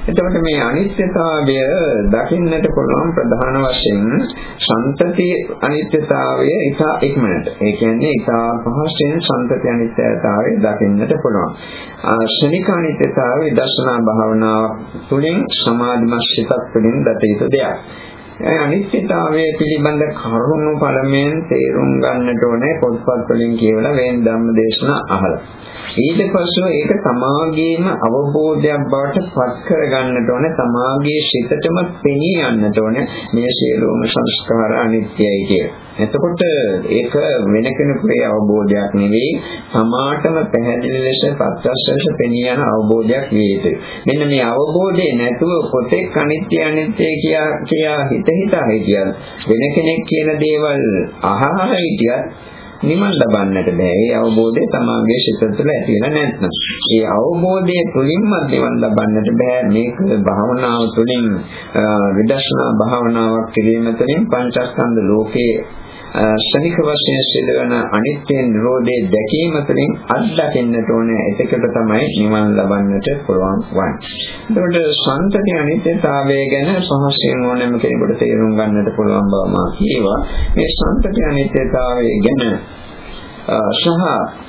එතකොට මේ අනිත්‍යතාවය දකින්නට පුළුවන් ප්‍රධාන වශයෙන් සම්තති අනිත්‍යතාවය ඉතා ඉක්මනට. ඒ කියන්නේ ඉතා පහසෙන් සම්තති අනිත්‍යතාවය දකින්නට පුළුවන්. ශනික අනිත්‍යතාවය දර්ශනා භාවනාව තුළින් සමාධිමත් සිතක් තුළින් දත යුතු දෙයක්. අනිත්‍යතාවය පිළිබඳ කරුණු පළමුවෙන් තේරුම් ගන්නට ඕනේ පොත්පත් වලින් කියවලා වෙන ධම්ම දේශනා අහලා. ඊට පස්ව ඒක සමාගයේම අවබෝධයක් බවට පත් කරගන්නට ඕන සමාගයේ සිතටම පෙනී යන්නට ඕන මේ සියලුම සංස්කාර අනිත්‍යයි කියලා. එතකොට ඒක වෙන කෙනෙකුගේ අවබෝධයක් නෙවෙයි සමාටම පැහැදිලි ලෙස පත්‍යස්සස පෙනී යන අවබෝධයක් විය යුතුයි. මෙන්න මේ අවබෝධය නැතුව පොතෙක් අනිත්‍ය අනිත්‍ය කියා කියා හිත හිතා හිටියත් වෙන කෙනෙක් කියන දේවල් අහහා හිටියත් නිවන් ලබන්නට බෑ. ඒ අවබෝධය තමාගේ සිත තුළ ඇති වෙලා නැත්නම්. ඒ අවබෝධය තුළින්ම නිවන් ලබන්නට බෑ. මේක භාවනාව තුළින් විදර්ශනා භාවනාවක් කිරීම තුළින් පංචස්කන්ධ ලෝකයේ ශනික වශයෙන් සිදුවන අනිත්‍ය නිරෝධයේ දැකීම තුළින් අත්දකින්නට ඕනේ එතකොට තමයි නිවන් ලබන්නට පුළුවන් වන්නේ. එතකොට සංතති අනිත්‍යතාවය ගැන පහසෙන් ඕනෑම කෙනෙකුට තේරුම් ගන්නට පුළුවන් බව මා කියවා. මේ සංතති අනිත්‍යතාවය ගැන සහ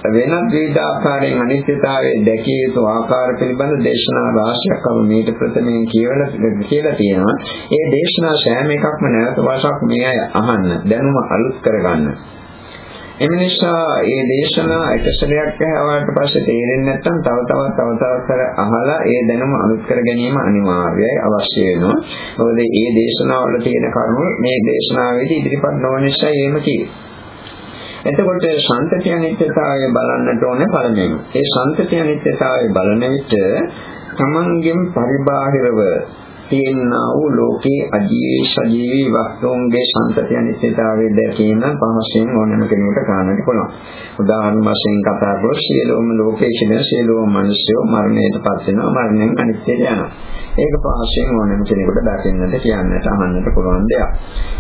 වෙනත් විවිධ ආකාරයෙන් අනිත්‍යතාවයේ දැකිය යුතු ආකාර පිළිබඳ දේශනා රාශියක් අප මේට ප්‍රථමයෙන් කියවලා කියලා තියෙනවා. ඒ දේශනා සෑම එකක්ම නැවත වසක් මේ අය අහන්න, දැනුම අලුත් කරගන්න. එම නිසා මේ දේශනා එක සැරයක් ඇහුවාට පස්සේ තේරෙන්නේ නැත්නම් තව තවත් තව තවත් කර අහලා ඒ දැනුම අලුත් කර ගැනීම අනිවාර්යයි අවශ්‍ය වෙනවා. මොකද මේ දේශනාවල තියෙන කරුණු මේ දේශනාවේදී ඉදිරිපත් නොවන නිසා එහෙම කියේ. එතකොට සන්තති අනිත්‍යතාවය බලන්නට ඕනේ පළමුවෙන්. ඒ සන්තති අනිත්‍යතාවය බලන විට තමන්ගෙන් පරිබාහිරව තියෙනා වූ ලෝකේ අජීවී සජීවී වස්තුන්ගේ සම්පති අනිත්‍යතාවය දැකීම පහසෙන් ඕනෑම කෙනෙකුට ගන්නට පුළුවන්. උදාහරණ වශයෙන් කතා කරොත් සියලුම ලෝකයේ ඉන්න සියලුම මිනිස්සු මරණයට පත් වෙනවා මරණයෙන් අනිත්‍යයට යනවා. ඒක පහසෙන් ඕනෑම කෙනෙකුට දකින්නට කියන්නට අහන්නට පුළුවන් දෙයක්.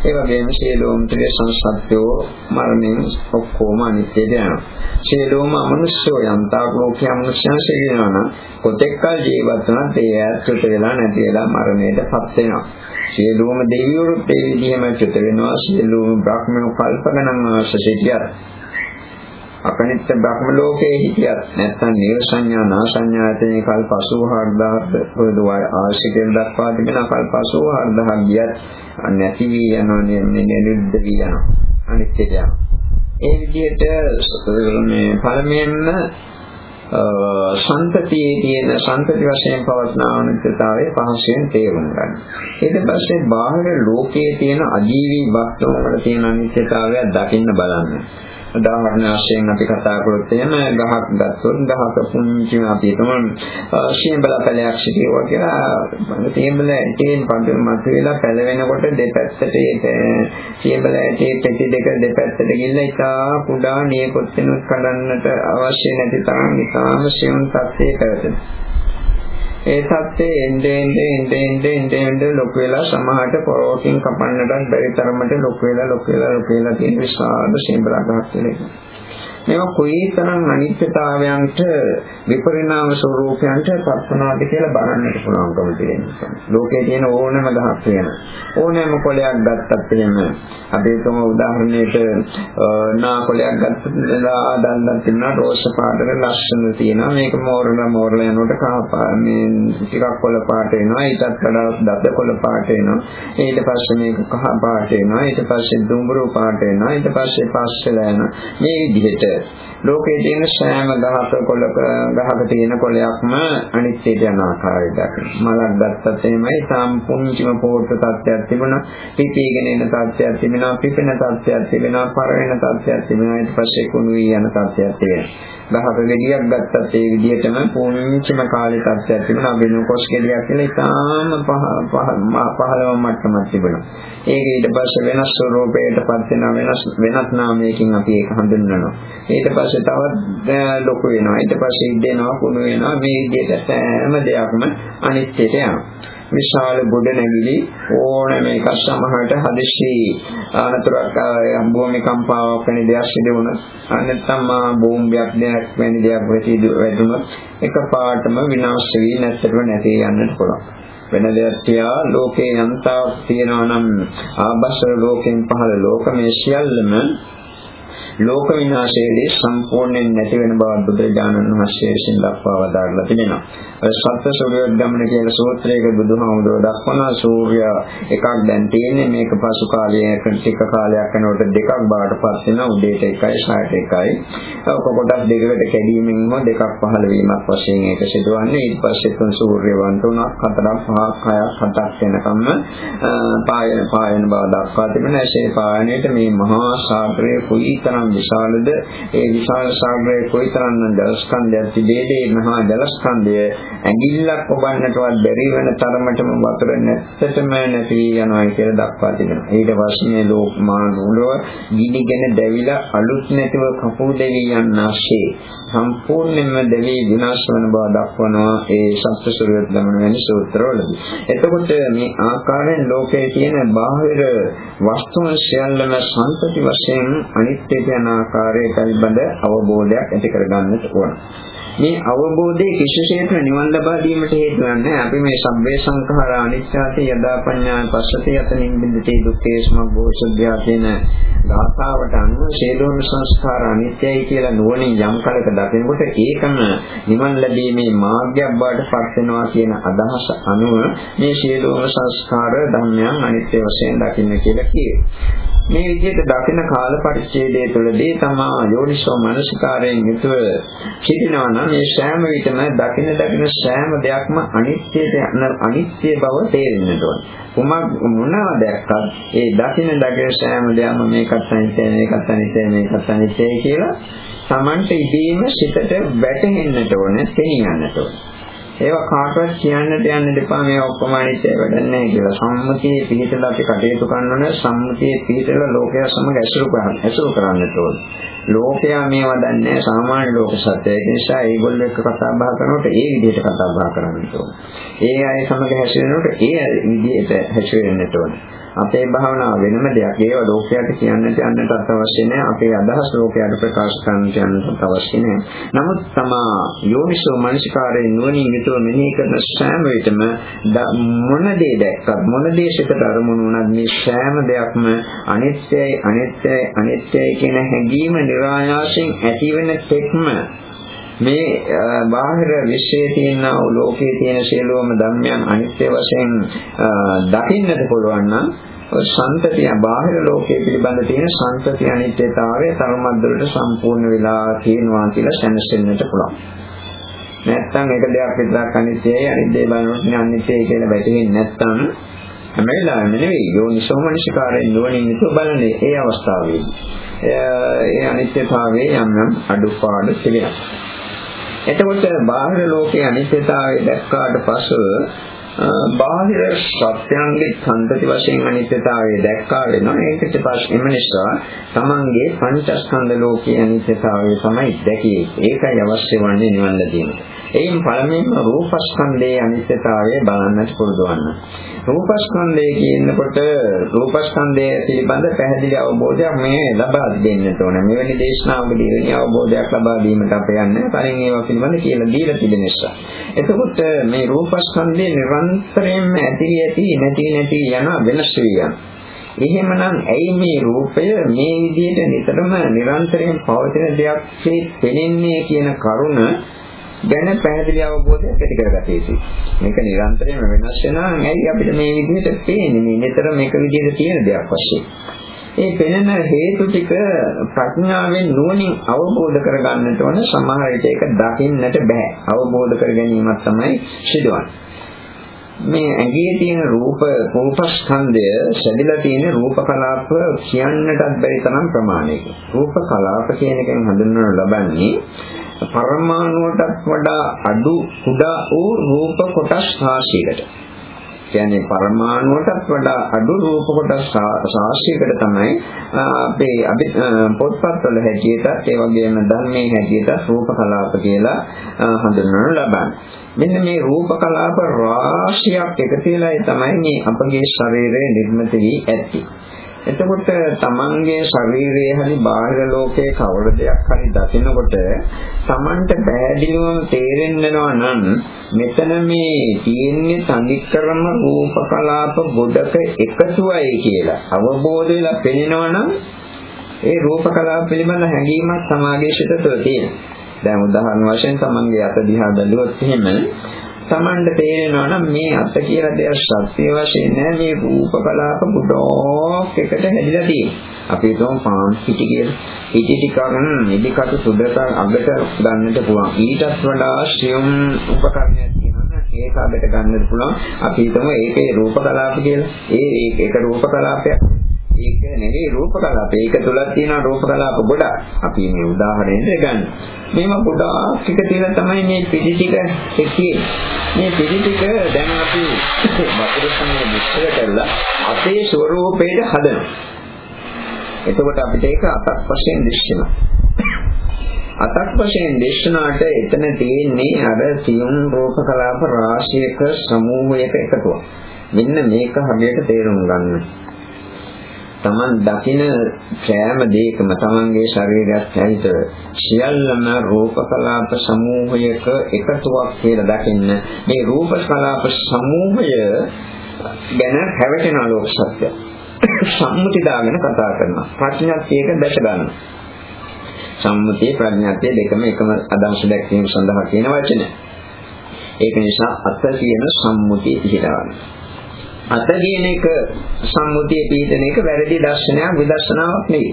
ඒ වගේම සියලුම ත්‍රිසං සත්‍යෝ මරණයෙන් ඔක්කොම අනිත්‍යයට යනවා. සියලුම මිනිස්සු යම්තාක් ලෝකයේ මිනිස්යන් සිටිනවා නම් කොතෙක්කල් ජීවත් වුණත් ඒ ඈත් වෙලා නැති වෙලා මරණය මරණයටපත් වෙනවා. සියලුම දෙවිවරුත් ඒ විදිහම චුත වෙනවා. සියලුම බ්‍රහ්මයෝ කල්ප ගණන් අවශ්‍ය සිටියත් අකනිත්ත බ්‍රහ්ම ලෝකයේ හිටියත් නැත්නම් නේව සංඥා නා සංඥා ඇතේ කල්ප 84000 පොදුවයි ආශිකෙන් දක්වා තිබෙන කල්ප 84000 ගියත් නැති වී යනවා නිරුද්ධ වී යනවා අනිත්‍යය ඒ විදිහට මේ පළමුවෙන්ම සන්තතියේ තියෙන සන්තති වශයෙන් පවත්නා අනිත්‍යතාවය පහසෙන් තේරුම් ගන්න. ඊට පස්සේ බාහිර ලෝකයේ තියෙන අජීවී වස්තුන් වල තියෙන අනිත්‍යතාවය දකින්න බලන්න. උදාහරණ වශයෙන් අපි කතා කරොත් එහෙම ගහක් ගත්තොත් ගහක පුංචි අපි හිතමු ශීඹල පැලයක් සිටියවා කියලා ශීඹල ඇටයෙන් පඳුර මත වෙලා පැල වෙනකොට දෙපැත්තට ශීඹල ඇටේ පෙති දෙක දෙපැත්තට ගිහිල්ලා ඉතා කුඩා නියපොත් වෙනුත් කඩන්නට අවශ්‍ය නැති තරම් ඉතාම සියුම් තත්ත්වයක පැවතෙනවා. ඒ සත්‍යයේ එnde ende ende ende ende ende ලොකු වෙලා සමහරට පොරොකින් කපන්නටත් බැරි තරමට ලොකු වෙලා ලොකු වෙලා ලොකු වෙලා තියෙන විශාල සිඹරක් ගහක් වෙනවා. මේවා කොයිතරම් අනිත්‍යතාවයන්ට විපරිණාම ස්වરૂපයන්ට පත්වනවාද කියලා බලන්නට පුළුවන්කම තියෙනවා. ලෝකයේ තියෙන ඕනෑම ගහක් වෙන ඕනෑම කොළයක් ගත්තත් එහෙම අපි තුම උදාහරණයකට නා කොළයක් ගත්තත් දන්දන් තියෙනවා රෝස පාටට ලස්සන තියෙනවා. මේක මෝරලා මෝරලා යනකොට කහ මේ ටිකක් කොළ පාට වෙනවා. ඊටත් වඩා දත කොළ පාට වෙනවා. ඊට පස්සේ මේක කහ පාට වෙනවා. ඊට පස්සේ දුඹුරු පාට වෙනවා. ඊට පස්සේ පස්සෙලා යනවා. මේ විදිහට ලෝකයේ තියෙන සෑම ගහක කොළක ගහක තියෙන කොළයක්ම අනිත්‍යයට යන ආකාරය දකින්න. මලක් ගත්තත් එහෙමයි සම්පූර්ණචිම පෝට්ට තත්ත්වයක් තිබුණා. පිපීගෙන එන තත්ත්වයක් තිබෙනවා, පිපෙන තත්ත්වයක් තිබෙනවා, පරවෙන තත්ත්වයක් තිබෙනවා. ඊට පස්සේ කුණු වී යන තත්ත්වයක් තිබෙනවා. ගහක ගෙඩියක් ගත්තත් ඒ විදිහටම පුංචිම කාලේ තත්ත්වයක් තිබුණා. බිනු කොස් ගෙඩියක් කියලා ඉතාම පහළම මට්ටමක් තිබුණා. ඒක ඊට පස්සේ වෙනස් ස්වරූපයකටපත් වෙනවා වෙනස් වෙනත් නාමයකින් අපි ඒක හඳුන්වනවා. ඊට පස්සේ තවත් ලොකු වෙනවා. ඊට පස්සේ ඉදෙනවා කුණු වෙනවා. මේ විදිහට සෑම දෙයක්ම අනිත්‍යයට යනවා. විශාල ගොඩ නැගිලි ඕනෑම එකක් සමහරට හදිසි අනතුරක් භූමිකම්පාවක් වැනි දෙයක් සිදු වුණා. නැත්නම් මා බෝම්බයක් දෙයක් වැනි දෙයක් වැදුනොත් එකපාරටම විනාශ වී නැත්තටම නැති යන්නත් පුළුවන්. වෙන දෙයක් තියා ලෝකේ යන්තාවක් තියෙනවා නම් ආභාෂර ලෝකෙන් පහළ ලෝක මේ සියල්ලම ලෝක විනාශයේදී සම්පූර්ණයෙන් නැති වෙන බව බුදුරජාණන් වහන්සේ විසින් දක්වා වදාළා තිබෙනවා. සත්‍ය සූර්යෝද්ගමන කියලා සූත්‍රයක බුදුහාමුදුරුව දක්වනවා සූර්යයා එකක් දැන් තියෙන්නේ මේක පසු කාලයක ටික කාලයක් යනකොට දෙකක් බවට පත් වෙනවා උදේට එකයි සායට එකයි. ඔක කොටස් දෙකකට කැඩීමෙන් හෝ දෙකක් පහළ වීමක් වශයෙන් ඒක සිදුවන්නේ ඊට පස්සේ තුන් සූර්යවන් තුනක් හතරක් පහක් හයක් හතක් වෙනකම්ම පායන පායන බව දක්වා තිබෙනවා. ඒ පායනයේට මේ මහා සාගරයේ කුයිතරම් කොයිතරම් විශාලද ඒ විශාල සාගරයේ කොයිතරම් ජලස්කන්ධයක් තිබේද? ඒ මහා ජලස්කන්ධය ඇඟිල්ලක් ඔබන්නටවත් බැරි වෙන තරමටම වතුර නැත්තටම නැති යනවා කියලා දක්වා තිබෙනවා. ඊට පස්සේ මේ ලෝක මානවලව ගිනිගෙන දැවිලා අලුත් නැතිව කපු දෙවි යන්නාසේ සම්පූර්ණයෙන්ම දෙවි විනාශ වන බව දක්වනවා ඒ සත්‍යසුරියත් ගමන වැනි සූත්‍රවලදී. එතකොට මේ ආකාරයෙන් ලෝකයේ තියෙන බාහිර වස්තුන් සියල්ලම සංතති වශයෙන් අනිත්‍ය කියන ආකාරයේ පිළිබඳ අවබෝධයක් ඇති කරගන්නට ඕන. මේ අවබෝධයේ කිසිසේත්ම නිවන් ලබා දීමට හේතු නැහැ. අපි මේ සම්බේ සංඛාර අනිත්‍යati යදා පඤ්ඤා පස්සති යත නිබ්බින්දති දුක්ඛේ සමග්ගෝ සුද්ධා කියන ගාථාවට අනුව ශේදෝන සංස්කාර අනිත්‍යයි කියලා නුවණින් යම් කලක දකිනකොට ඒකම නිවන් ලැබීමේ මාර්ගයක් බවට පත් වෙනවා කියන අදහස අනුව මේ ශේදෝන සංස්කාර ධර්මයන් අනිත්‍ය වශයෙන් දකින්න කියලා කියනවා. මේ විදිහට දකින කාල පරිච්ඡේදය තුළදී තමා යෝනිසෝ මනසිකාරයෙන් යුතුව සිටිනවා නම් මේ සෑම විටම දකින දකින සෑම දෙයක්ම අනිත්‍යයට අනිත්‍ය බව තේරෙන්නට ඕන. කුමක් මොනවා දැක්කත් ඒ දකින දකින සෑම දෙයක්ම මේකත් අනිත්‍යයි මේකත් අනිත්‍යයි මේකත් අනිත්‍යයි කියලා Tamante ඉදීම සිතට වැටහෙන්නට ඕනේ, තේනියන්නට ඕනේ. ඒවා කාටවත් කියන්නට යන්න දෙපා මේ ඔක්කොම අනිත්‍ය වැඩක් නැහැ කියලා. සම්මුතියේ පිළිතලා අපි කටයුතු කරනවනේ සම්මුතියේ පිළිතලා ලෝකයා සමග ඇසුරු කරන්න ඇසුරු කරන්නට ඕන. ලෝකයා මේවා දන්නේ සාමාන්‍ය ලෝක සත්‍යය. ඒ නිසා ඒගොල්ලෝ එක්ක කතා බහ කරනකොට ඒ විදිහට කතා බහ කරන්නට ඕන. ඒ අය සමග හැසිරෙනකොට ඒ විදිහට හැසිරෙන්නට ඕන. අපේ භාවනාව වෙනම දෙයක්. ඒව ලෝකයට කියන්නට යන්නට අවශ්‍ය නැහැ. අපේ අදහස් ලෝකයට ප්‍රකාශ කරන්නට යන්නට අවශ්‍ය නැහැ. නමුත් තමා යෝනිසෝ මනසිකාරයෙන් නුවණින් යුතුව මෙනෙහි කරන සෑම විටම මොන දේ දැක්කත් මොන දේ සිතට අරමුණු වුණත් මේ සෑම දෙයක්ම අනිත්‍යයි අනිත්‍යයි අනිත්‍යයි කියන හැඟීම નિરાයාසයෙන් ඇතිවෙන තෙක්ම මේ බාහිර විශ්වයේ තියෙන ලෝකයේ තියෙන සියලුම ධර්මයන් අනිත්‍ය වශයෙන් දකින්නට පුළුවන් නම් සංතතිය බාහිර ලෝකයේ පිළිබඳ තියෙන සංතතිය අනිත්‍යතාවය තරමද්දරට සම්පූර්ණ වෙලා තියෙනවා කියලා සැනසෙන්නට පුළුවන්. නැත්තම් එක දෙයක් විතරක් අනිත්‍යයි අනිත් දේ බලනකොට අනිත්‍යයි කියලා වැටහෙන්නේ නැත්තම් හැම වෙලාවෙම නෙවෙයි යෝනිසෝමනසිකාරයෙන් නුවණින් යුතුව බලන්නේ ඒ අවස්ථාවේදී. ඒ අනිත්‍යතාවයේ යම් යම් අඩුපාඩු තිබෙනවා. එතකොට බාහිර ලෝකයේ අනිත්‍යතාවය දැක්කාට පසු බාහිර සත්‍යංගේ සම්පති වශයෙන් අනිත්‍යතාවය දැක්කා වෙනවා. ඒකට පස්සේ එම නිසා තමන්ගේ පංචස්කන්ධ ලෝකයේ අනිත්‍යතාවය තමයි දැකියේ. ඒකයි අවශ්‍ය වන්නේ නිවන් ලැබීමට එයින් පළමුවෙන්ම රූපස්කන්ධයේ අනිත්‍යතාවය බලන්නට පුරුදු වන්න රූපස්කන්ධය කියනකොට රූපස්කන්ධය පිළිබඳ පැහැදිලි අවබෝධයක් මේ ලබා දෙන්නට ඕන. මෙවැනි දේශනාවකදී එවැනි අවබෝධයක් ලබා දීමට අප යන්නේ කලින් ඒවා පිළිබඳ කියලා දීලා තිබෙන නිසා. එතකොට මේ රූපස්කන්ධය නිරන්තරයෙන්ම ඇති ඇති නැති නැති යන වෙනස් වියන්. එහෙමනම් ඇයි මේ රූපය මේ විදිහට නිතරම නිරන්තරයෙන් පවතින දෙයක් පෙනෙන්නේ කියන කරුණ ගැන පැහැදිලි අවබෝධයක් ඇති කරගත යුතුයි. මේක නිරන්තරයෙන්ම වෙනස් වෙනවා. ඇයි අපිට මේ විදිහට පේන්නේ? මේ නිතර මේක විදිහට තියෙන දෙයක් වශයෙන්. ඒ පෙනෙන හේතු ටික ප්‍රඥාවෙන් නුවණින් අවබෝධ කරගන්නට ඕන සමහර විට ඒක දකින්නට බෑ. අවබෝධ කර ගැනීමක් තමයි සිදුවන්නේ. මේ ඇඟේ තියෙන රූප රූපස්කන්ධය සැදිලා තියෙන රූප කලාප කියන්නටත් බැරි තරම් ප්‍රමාණයක. රූප කලාප කියන එකෙන් හඳුන්වනු ලබන්නේ පරමාණුවටත් වඩා අඩු කුඩා වූ රූප කොටස් රාශියකට. කියන්නේ පරමාණුවටත් වඩා අඩු රූප කොටස් රාශියකට තමයි අපේ අපි පොත්පත්වල හැටියට ඒ වගේම ධර්මයේ හැටියට රූප කලාප කියලා හඳුන්වනු ලබන්නේ. මෙන්න මේ රූප කලාප රාශියක් එකතු වෙලායි තමයි මේ අපගේ ශරීරය නිර්මිත වී ඇත්තේ. එතකොට තමන්ගේ ශරීරයේ හරි බාහිර ලෝකයේ කවර දෙයක් හරි දකිනකොට තමන්ට බෑදිලුවම තේරෙන්නවා නම් මෙතන මේ තියෙන්නේ තනිකරම රූප කලාප ගොඩක එකතුවයි කියලා අවබෝධ වෙලා පෙනෙනවා නම් ඒ රූප කලාප පිළිබඳ හැඟීමක් සමාගයේ සිට තුළ තියෙනවා. දැන් උදාහරණ වශයෙන් තමන්ගේ අත දිහා බැලුවොත් එහෙම Tamanට තේරෙනවා නම් මේ අත කියලා දෙයක් සත්‍ය වශයෙන් නෑ මේ රූප කලාප බුඩෝක් එකට හැදිලා තියෙන්නේ. අපි හිතමු පාන් පිටි කියලා. පිටි ටිකක් ඉදිකට සුදට අගට ගන්නට පුළුවන්. ඊටත් වඩා ශ්‍රියම් උපකරණයක් තියෙනවා. ඒක අගට ගන්නට පුළුවන්. අපි හිතමු ඒකේ රූප කලාප කියලා. ඒ ඒක රූප කලාපයක්. ඒක නෙවෙයි රූප කලාප. ඒක තුල තියෙන රූප කලාප ගොඩක්. අපි මේ උදාහරණයක් ගන්න. මේව ගොඩාක් ටික තියලා තමයි මේ පිටි ටික එක්කේ. මේ පිටි ටික දැන් අපි වතුර සමග මිශ්‍ර කරලා අපේ ස්වરૂපයට හදනවා. එතකොට අපිට ඒක අතක් වශයෙන් දිස්සෙනවා. අතක් වශයෙන් දේශනාට එතන තියෙන්නේ අර සියුම් රූප කලාප රාශියක සමූහයක එකතුවක්. මෙන්න මේක හරියට තේරුම් ගන්න. තමන් දකින සෑම දෙයකම තමන්ගේ ශරීරයත් සහිත සියල්ලම රූප කලාප සමූහයක එකතුවක් කියලා දකින්න. මේ රූප කලාප සමූහය ගැන හැවටෙන ලෝක සත්‍ය. සම්මුති දාගෙන කතා කරනවා. ප්‍රඥාත්යක දැක ගන්න. සම්මුතිය ප්‍රඥාත්ය දෙකම එකම අදහස දැක්වීම සඳහා කියන වචන. ඒක නිසා අත කියන සම්මුතිය පිළිගන්න අත කියන එක සම්මුතිය පිළිදෙන එක වැරදි දර්ශනයක් විදර්ශනාවක් නෙවෙයි.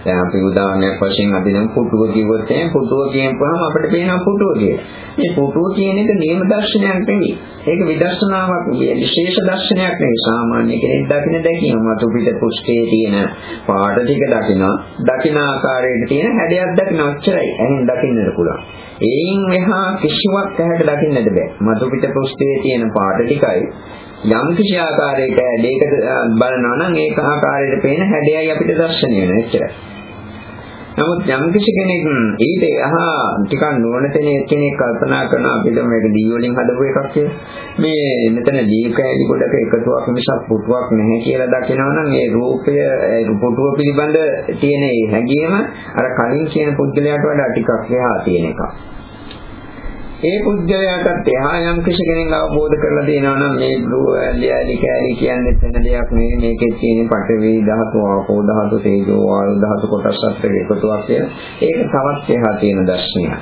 දැන් අපි උදාහරණයක් වශයෙන් අපි නම් පුටුව කිව්වොත් එහෙනම් පුටුව කියනපුවම අපිට පේනවා පුටුව කියලා. මේ පුටුව කියන එක නියම දර්ශනයක් නෙවෙයි. ඒක විදර්ශනාවක් විශේෂ දර්ශනයක් නෙවෙයි. සාමාන්‍ය කෙනෙක් දකින දැකීම මතු පිට පුස්තේ තියෙන පාට ටික දකිනවා. දකින ආකාරයට තියෙන හැඩයක් දකින්න ඔච්චරයි. එහෙන් දකින්නට පුළුවන්. ඒයින් එහා කිසිවක් ඇහැට දකින්නට බෑ. මතු පිට පුස්තේ තියෙන පාට ටිකයි යම් කිසි ආකාරයක දෙයකට බලනවා නම් ඒක ආකාරයට පේන හැඩයයි අපිට දැర్శණය වෙන එච්චරයි. නමුත් යම් කිසි කෙනෙක් ඊට අහා ටිකක් නුවණ තැන කෙනෙක් කල්පනා කරන අපිට මේක දී වලින් හදපු එකක් කියලා. මේ මෙතන දී කැලි ගොඩක එකතුවක් මිසක් පුටුවක් නැහැ කියලා දකිනවා නම් ඒ රූපය පුටුව පිළිබඳ තියෙන හැඟීම අර කලින් කියන පුද්ගලයාට වඩා ටිකක් එහා තියෙන එකක්. ඒ පුද්ගලයාටත් එහා යම් කිසි කෙනෙක් අවබෝධ කරලා දෙනවා නම් මේ බ්ලූ ඇලි කැලි කියන්නේ වෙන දෙයක් නෙවෙයි මේකේ තියෙන පඨවි ධාතු ආපෝ ධාතු තේජෝ වායු ධාතු කොටස් හතර එකතුවක් කියලා ඒක තවත් එහා තියෙන දර්ශනයක්.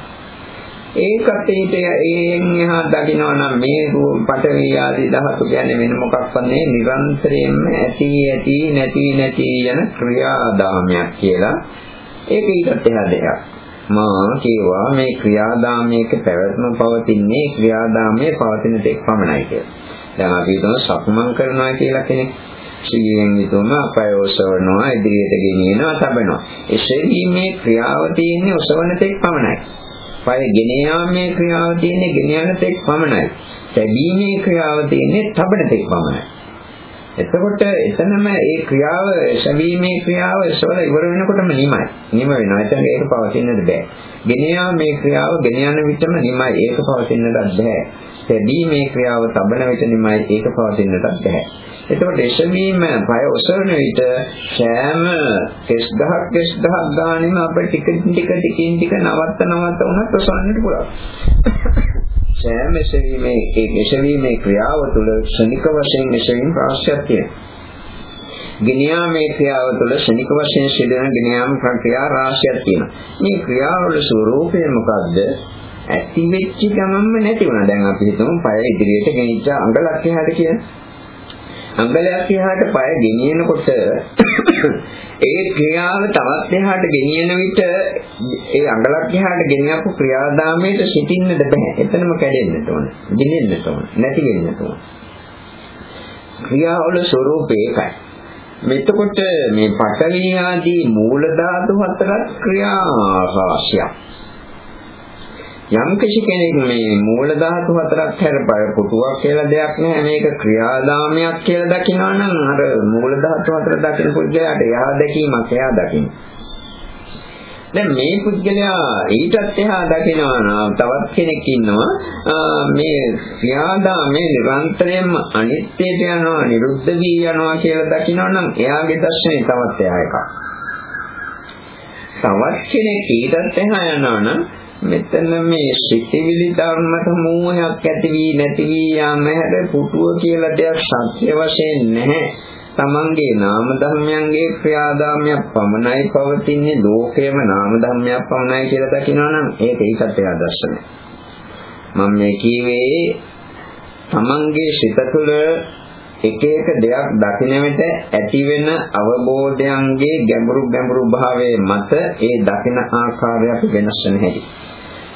ඒකට ඊට ඒෙන් එහා දකිනවා නම් මේ පඨවි ආදී ධාතු කියන්නේ වෙන මොකක්වත් නෙවෙයි නිරන්තරයෙන්ම ඇති ඇති නැති නැති යන ක්‍රියාදාමයක් කියලා. ඒක ඊටත් එහා දෙයක්. මා කියවා මේ ක්‍රියාදාමයක පැවැත්ම පවතින්නේ ක්‍රියාදාමයේ පවතින තෙක් පමණයි කියලා. දැන් අපි හිතමු සක්මන් කරනවා කියලා කෙනෙක් සිහියෙන් හිතන අපය ඔසවනවා ඉදිරියට ගෙනියනවා තබනවා. එසේීමේ ක්‍රියාව තියෙන්නේ ඔසවන තෙක් පමණයි. පය ගෙන යාමේ ක්‍රියාව තියෙන්නේ ගෙන යන තෙක් පමණයි. තැබීමේ ක්‍රියාව තියෙන්නේ තබන තෙක් පමණයි. එතකොට එතනම ඒ ක්‍රියාව ශවීමේ ක්‍රියාව සවල ඉවර වෙනකොටම නිමයි. නිම වෙනවා. එතන ඒක පවතින්නද බෑ. ගෙනියා මේ ක්‍රියාව ගෙන යන විටම නිමයි. ඒක පවතින්නද බෑ. තැබීමේ ක්‍රියාව තබන විට නිමයි. ඒක පවතින්නද බෑ. එතකොට එසවීම පය ඔසවන විට සෑම කෙස් ගහක් කෙස් ගහක් ගානෙම අපිට ටික ටික ටිකින් ටික නවත්ත නවත්ත උනත් ඔසවන්නට පුළුවන්. සෑම එසවීමේ ඒ එසවීමේ ක්‍රියාව තුළ ශනික වශයෙන් එසවීම ප්‍රාශ්‍යයක් තියෙනවා. ගෙනියාමේ ක්‍රියාව තුළ ශනික වශයෙන් සිදුවන ගෙනියාම ප්‍රක්‍රියා රාශියක් තියෙනවා. මේ ක්‍රියාවල ස්වરૂපය මොකද්ද? ඇති වෙච්ච ගමන්ම නැති වුණා. දැන් අපි හිතමු පය ඉදිරියට ගෙනිච්ච අඟලක් එහාට කියලා. අඟලයක් එහාට පය ගෙනියනකොට ඒ ක්‍රියාව තවත් එහාට ගෙනියන විට ඒ අඟලක් එහාට ගෙනියපු ක්‍රියාදාමයට සිටින්නද බෑ. එතනම කැඩෙන්නට ඕන. ගෙනෙන්නට ඕන. නැති වෙන්නට ඕන. ක්‍රියාවල ස්වરૂපය ඒකයි. මෙතකොට මේ පඨවි ආදී මූල ධාතු හතරක් ක්‍රියාවාසියක්. යම් කිසි කෙනෙක් මේ මූල ධාතු හතරක් හැර පුටුවක් කියලා දෙයක් නැහැ මේක ක්‍රියාදාමයක් කියලා දකිනවා නම් අර මූල ධාතු හතර දකින පුද්ගලයාට එහා දැකීමක් එහා දකින්න. දැන් මේ පුද්ගලයා ඊටත් එහා දකිනවා නම් තවත් කෙනෙක් ඉන්නවා මේ ක්‍රියාදාමයේ නිරන්තරයෙන්ම අනිත්‍යයට යනවා නිරුද්ධ වී යනවා කියලා දකිනවා නම් එයාගේ දර්ශනය තවත් එහා එකක්. තවත් කෙනෙක් ඊටත් එහා යනවා නම් මෙතන මේ සිතිවිලි ධර්ම සමූහයක් ඇති වී නැති වී යාම හැර පුටුව කියලා දෙයක් සත්‍ය වශයෙන් නැහැ. තමන්ගේ නාම ධර්මයන්ගේ ක්‍රියාදාමයක් පමණයි පවතින්නේ ලෝකයේම නාම ධර්මයක් පමණයි කියලා දකිනවා නම් ඒක ඒකත් එයා දර්ශනය. මම මේ කීවේ තමන්ගේ සිත තුළ එක එක දෙයක් දකින විට ඇති වෙන අවබෝධයන්ගේ ගැඹුරු ගැඹුරු භාවයේ මත ඒ දකින ආකාරය අපි වෙනස් වෙන හැටි.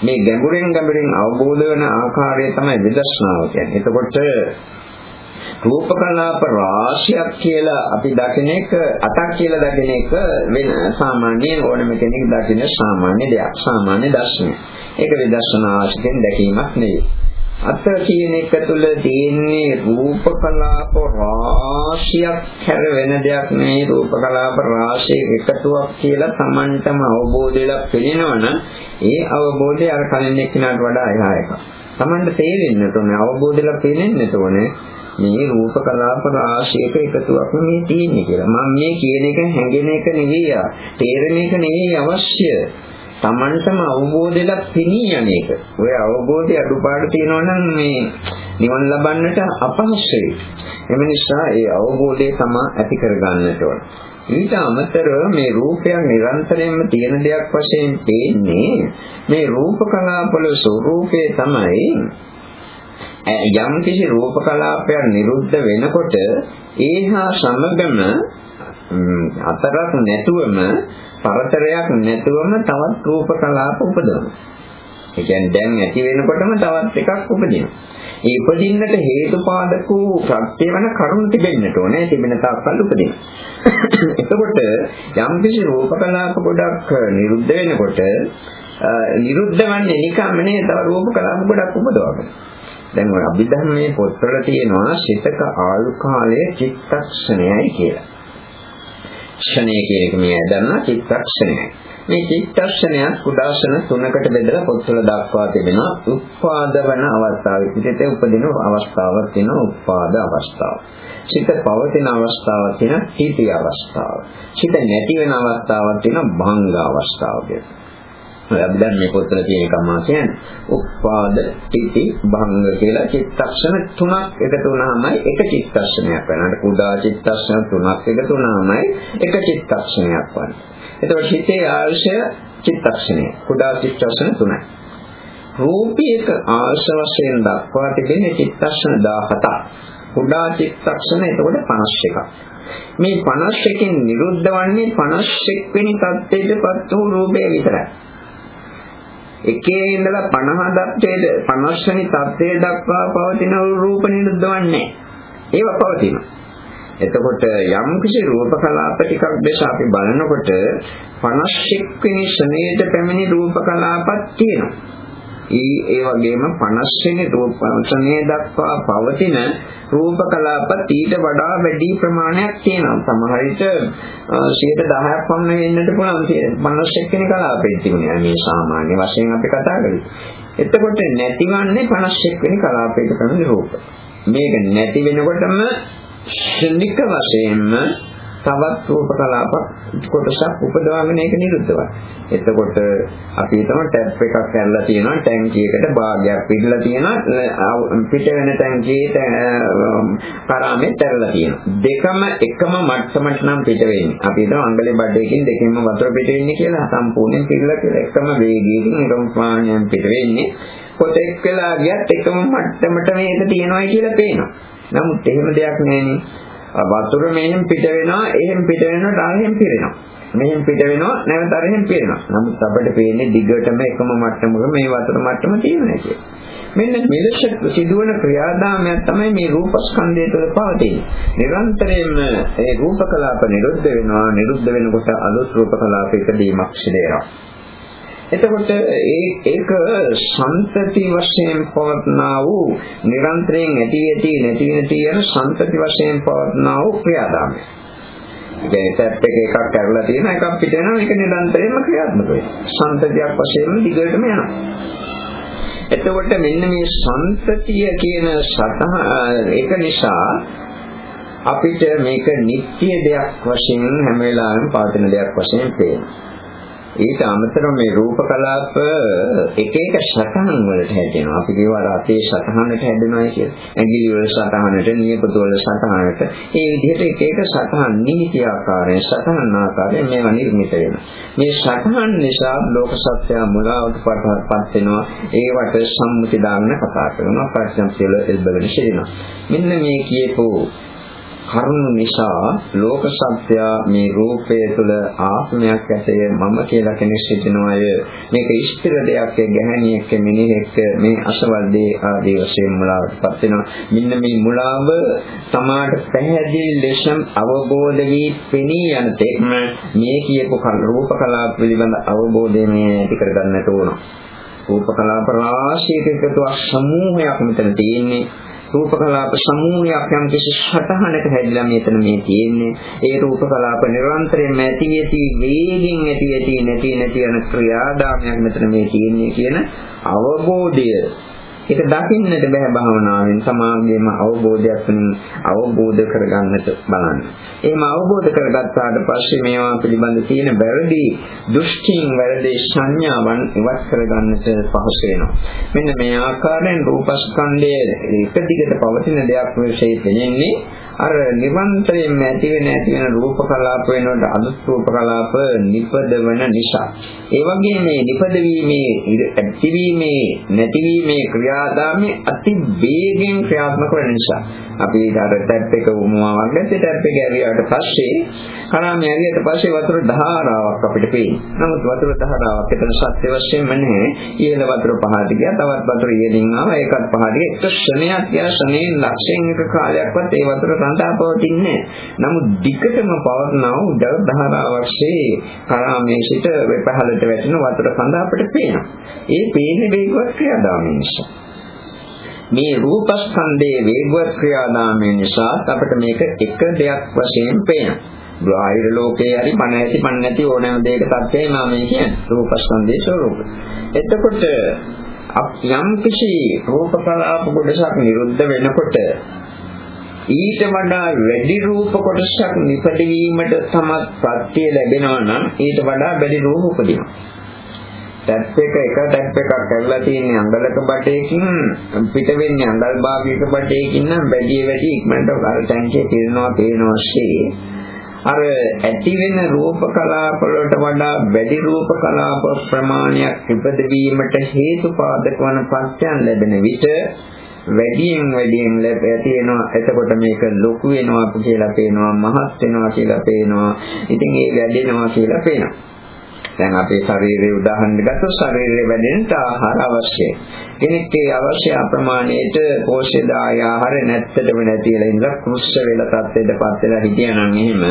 මේ ගැඹුරෙන් ගැඹුරෙන් අවබෝධ වෙන ආකාරය තමයි විදර්ශනාව කියන්නේ. එතකොට රූප කලාප රාශියක් කියලා අපි දකින එක අතක් කියලා දකින එක වෙන සාමාන්‍ය ඕනම කෙනෙක් දකින සාමාන්‍ය දෙයක්. සාමාන්‍ය දර්ශනය. ඒක විදර්ශනා ආශිකෙන් දැකීමක් නෙවෙයි. අත කියන එක තුළ තියෙන්නේ රූප කලාප රාශියක් හැර වෙන දෙයක් නෙවෙයි රූප කලාප රාශියක එකතුවක් කියලා Tamanටම අවබෝධ වෙලා පෙනෙනවනම් ඒ අවබෝධය අර කලින් එක්කිනාට වඩා එහා එකක්. Tamanට තේරෙන්නට ඕනේ අවබෝධලා පේනෙන්නට ඕනේ මේ රූප කලාප රාශියක එකතුවක් මේ තියෙන්නේ කියලා. මම මේ කියන එක හැඟෙන එක නෙවෙයි, තේරෙන එක නෙවෙයි අවශ්‍ය. Tamanටම අවබෝධයක් පිණී යන්නේක. ඔය අවබෝධය අඩුපාඩු තියෙනවා නම් මේ නිවන් ලබන්නට අපහසුයි. එම නිසා ඒ අවබෝධය තමයි ඇති කරගන්නට ඕන. ඊට අමතරව මේ රූපයක් නිරන්තරයෙන්ම තියෙන දෙයක් වශයෙන් පේන්නේ මේ රූප කලාපවල ස්වરૂපය තමයි යම් කිසි රූප කලාපයක් නිරුද්ධ වෙනකොට ඒහා සමගම අතරක් නැතුවම පරතරයක් නැතුවම තවත් රූප කලාප උපදවනවා. ඒ කියන්නේ දැන් ඇති වෙනකොටම තවත් එකක් උපදිනවා. ඒ උපදින්නට හේතුපාදක වූ ප්‍රත්‍ය වෙන කරුණු තිබෙන්නට ඕනේ. තිබෙන තාක්කල් උපදිනවා. එතකොට යම් කිසි රූප කලාප ගොඩක් නිරුද්ධ වෙනකොට නිරුද්ධ වන්නේ නිකම්ම නේ තව රූප කලාප ගොඩක් උපදවගෙන. දැන් ඔය අභිධර්මයේ පොත්වල තියෙනවා සිතක ආයු කාලය චිත්තක්ෂණයයි කියලා. ක්ෂණය කියන එක මේ දන්නා චිත්තක්ෂණයයි. මේ චිත්තක්ෂණය උදාසන තුනකට බෙදලා පොත්වල දක්වා තිබෙනවා. උත්පාදවන අවස්ථාව විදිහට උපදින අවස්ථාවක් තියෙනවා උත්පාද අවස්ථාව. සිත පවතින අවස්ථාවක් තියෙනවා තීති අවස්ථාව. සිත නැති වෙන අවස්ථාවක් තියෙනවා භංග අවස්ථාව කියලා. අපි දැන් මේ පොතේ තියෙන කමා කියන්නේ උපාද තිති භංග කියලා චිත්තක්ෂණ තුනක් එකතු වුණාමයි එක චිත්තක්ෂණයක් වෙනවා. කුඩා චිත්තක්ෂණ තුනක් එකතු වුණාමයි එක චිත්තක්ෂණයක් වන්නේ. එතකොට හිතේ ආශය චිත්තක්ෂණය. කුඩා චිත්තක්ෂණ තුනයි. රූපයක ආශ වශයෙන් දක්වා තිබෙන චිත්තක්ෂණ 17ක්. කුඩා චිත්තක්ෂණ එතකොට 51ක්. මේ 51කින් නිරුද්ධ වන්නේ 51 වෙනි தත්ත්වයටපත් වූ රූපය විතරයි. එකේ ඉඳලා 50 දක්වේද 50 වෙනි තත්ත්වයට දක්වා පවතින රූප නිරුද්ධවන්නේ ඒවා පවතිනවා. එතකොට යම් කිසි රූප කලාප ටිකක් දැස අපි බලනකොට 51 වෙනි ශ්‍රේණියට පැමිණි රූප කලාපක් තියෙනවා. ඒ ඒ වගේම 50 වෙනි රූපංශණය දක්වා පවතින රූප කලාප ඊට වඩා වැඩි ප්‍රමාණයක් තියෙනවා. සමහර විට 10ක් පමණ වෙන්නට පුළුවන් 51 වෙනි කලාපෙත් තිබුණේ. මේ සාමාන්‍ය වශයෙන් අපි කතා කරන්නේ. එතකොට නැතිවන්නේ 51 වෙනි කලාපයක තමයි රූප. මේක නැති වෙනකොටම ශනික වශයෙන්ම තවත් රූප කලාප කොටසක් උපදවාගෙන ඒක නිරුද්ධවයි. එතකොට අපි හිතමු ටැප් එකක් කරලා තියෙනවා ටැංකිය එකට භාගයක් පිටලා තියෙනවා පිට වෙන ටැංකියේ කරාමේ තරලා තියෙනවා. දෙකම එකම මට්ටමට නම් පිට වෙන්නේ. අපි හිතමු අංගලේ බඩේකින් දෙකෙන්ම වතුර පිට වෙන්නේ කියලා සම්පූර්ණයෙන් පිරලා කියලා එකම වේගයකින් එකම ප්‍රමාණයෙන් පිට වෙන්නේ. කොටෙක් වෙලා ගියත් එකම මට්ටමට මේක තියෙනවායි කියලා පේනවා. නමුත් එහෙම දෙයක් නෑනේ. වතුර මෙහෙන් පිට වෙනවා එහෙන් පිට වෙනකොට අරහෙන් පිරෙනවා. මෙහෙන් පිට වෙනවා නැවත අරහෙන් පිරෙනවා. නමුත් අපිට පේන්නේ දිගටම එකම මට්ටමක මේ වතුර මට්ටම තියෙනවා කියලා. මෙන්න මෙලෙස සිදුවන ක්‍රියාදාමයක් තමයි මේ රූපස්කන්ධය තුළ පවතින්නේ. නිරන්තරයෙන්ම ඒ රූප කලාප නිරුද්ධ වෙනවා. නිරුද්ධ වෙනකොට අලුත් රූප කලාපයක දීමක් සිදු වෙනවා එතකොට ඒ ඒක සම්පති වශයෙන් පවත්නා වූ නිරන්තරයෙන් ඇති ඇති නැති නැති යන සම්පති වශයෙන් පවත්නා වූ ක්‍රියාදාමය. දැන් ටැප් එක එකක් කරලා තියෙන එකක් පිට වෙනවා මේක නිරන්තරයෙන්ම ක්‍රියාත්මක වෙනවා. සම්පතියක් වශයෙන්ම දිගටම යනවා. එතකොට මෙන්න මේ සම්පතිය කියන සතහ ඒක නිසා අපිට මේක නිත්‍ය දෙයක් වශයෙන් හැම වෙලාවෙම පවතින දෙයක් වශයෙන් පේනවා. ඊට අමතරව මේ රූප කලාප එක එක සතහන් වලට හැදෙනවා. අපි කියවල අපේ සතහනට හැදෙනවා කියලා. ඇඟිලි වල සතහනට, නියපොතු වල සතහනට. ඒ විදිහට එක එක සතහන් නිමිති ආකාරයෙන්, සතහන් ආකාරයෙන් මේවා නිර්මිත වෙනවා. මේ සතහන් නිසා ලෝක සත්‍ය මුලාවට පත් වෙනවා. ඒවට සම්මුති දාන්න කතා කරනවා. පරිසම්පියල එල්බගෙන සිටිනවා. මෙන්න මේ කියපෝ කරුණ නිසා ලෝක සත්‍ය මේ රූපය තුළ ආත්මයක් ඇතය මම කියලා කෙනෙක් සිටිනවා අය මේක ස්ථිර දෙයක් ගැහණියෙක් මිනිහෙක් මේ අසවල් දේ ආදී වශයෙන් මුලාවටපත් වෙනවා. මෙන්න මේ මුලාව තමාට පැහැදිලි ලෙස අවබෝධ වී පෙනී යන තෙක්ම මේ කියපු රූප කලාප පිළිබඳ අවබෝධය මේ ඇති කරගන්නට ඕන. රූප කලාප රාශියක එකතුවක් සමූහයක් මෙතන තියෙන්නේ. රූප කලාප සමූහයක් යම් කිසි සතහනක හැදිලා මෙතන මේ තියෙන්නේ. ඒ රූප කලාප නිරන්තරයෙන් ඇති ඇති වේගින් ඇති ඇති නැති නැති යන ක්‍රියාදාමයක් මෙතන මේ තියෙන්නේ කියන අවබෝධය ඒක දකින්නට බෑ භාවනාවෙන් සමාගයේම අවබෝධයක් අවබෝධ කරගන්නට බලන්න. එහෙම අවබෝධ කරගත්තාට පස්සේ මේවා පිළිබඳ තියෙන වැරදි දෘෂ්ටිං වැරදි සංඥාවන් ඉවත් කරගන්නට පහසු වෙනවා. මෙන්න මේ ආකාරයෙන් රූපස්කන්ධයේ එක දිගට පවතින දෙයක් විශේෂයෙන් පෙනෙන්නේ අර නිරන්තරයෙන්ම ඇති වෙන ඇති වෙන රූප කලාප වෙනකොට අනුත් රූප කලාප නිපදවන නිසා. ඒ වගේ මේ නිපදවීමේ ඇතිවීමේ නැතිවීමේ ක්‍රියාදාමයේ අති වේගෙන් ක්‍රියාත්මක වෙන නිසා. අපි අර ටැප් එක උමුවාවක් ගත්තේ ටැප් එක ඇරියාට පස්සේ කරාම ඇරියට පස්සේ වතුර ධාරාවක් අපිට පේනවා. නමුත් වතුර ධාරාවක් එතන සත්‍ය වශයෙන්ම නැහැ. ඉහළ වතුර පහට ගියා තවත් වතුර ඉහළින් ආවා ඒකත් පහට ගියා. එක ශ්‍රණයක් ගියා ශ්‍රණයෙන් ලක්ෂයෙන් එක කාලයක්වත් ඒ වතුර රඳා පවතින්නේ නමුත් දිගටම පවර්ණව උඩ ධාරාවක්සේ කරාමේ සිට පහළට වැටෙන වතුර කඳ අපිට පේනවා. ඒ පේන්නේ වේගවත් ක්‍රියාදාමය නිසා. මේ රූපස්කන්ධයේ වේගවත් ක්‍රියාදාමය නිසා අපිට මේක එක දෙයක් වශයෙන් පේනවා. බාහිර ලෝකේ හරි පණ ඇති පණ නැති ඕනෑම දෙයක තත්ත්වය මම මේ කියන්නේ රූපස්කන්ධයේ ස්වરૂපය. එතකොට යම් කිසි රූප කලාප කොටසක් නිරුද්ධ වෙනකොට ඊට වඩා වැඩි රූප කොටසක් නිපදවීමට සමත් ප්‍රත්‍ය ලැබෙනවා නම් ඊට වඩා වැඩි රූප උපදිනවා. ටැප් එක එක ටැප් එකක් කරලා තියෙන අඟලක බටයකින් පිට වෙන්නේ අඟල් භාගයක බටයකින් නම් වැඩි වැඩි ඉක්මනට අර ටැංකිය පිරෙනවා පේනවා අර ඇති වෙන රූප කලාප වලට වඩා වැඩි රූප කලාප ප්‍රමාණයක් ඉපදවීමට හේතුපාදක වන පත්‍යයන් ලැබෙන විට වැඩියෙන් වැඩියෙන් තියෙනවා. එතකොට මේක ලොකු වෙනවා කියලා පේනවා මහත් වෙනවා කියලා පේනවා. ඉතින් ඒ වැඩෙනවා කියලා පේනවා. දැන් අපේ ශරීරයේ උදාහරණ ගත්තොත් ශරීරයේ වැඩෙන්නට ආහාර අවශ්‍යයි. කෙනෙක්ගේ අවශ්‍ය අප්‍රමාණයට පෝෂ්‍ය ආහාර නැත්තටම නැතිලා ඉඳලා කුෂ්ඨ වේල තත්ත්වයටපත් වෙලා හිටියනම් එහෙම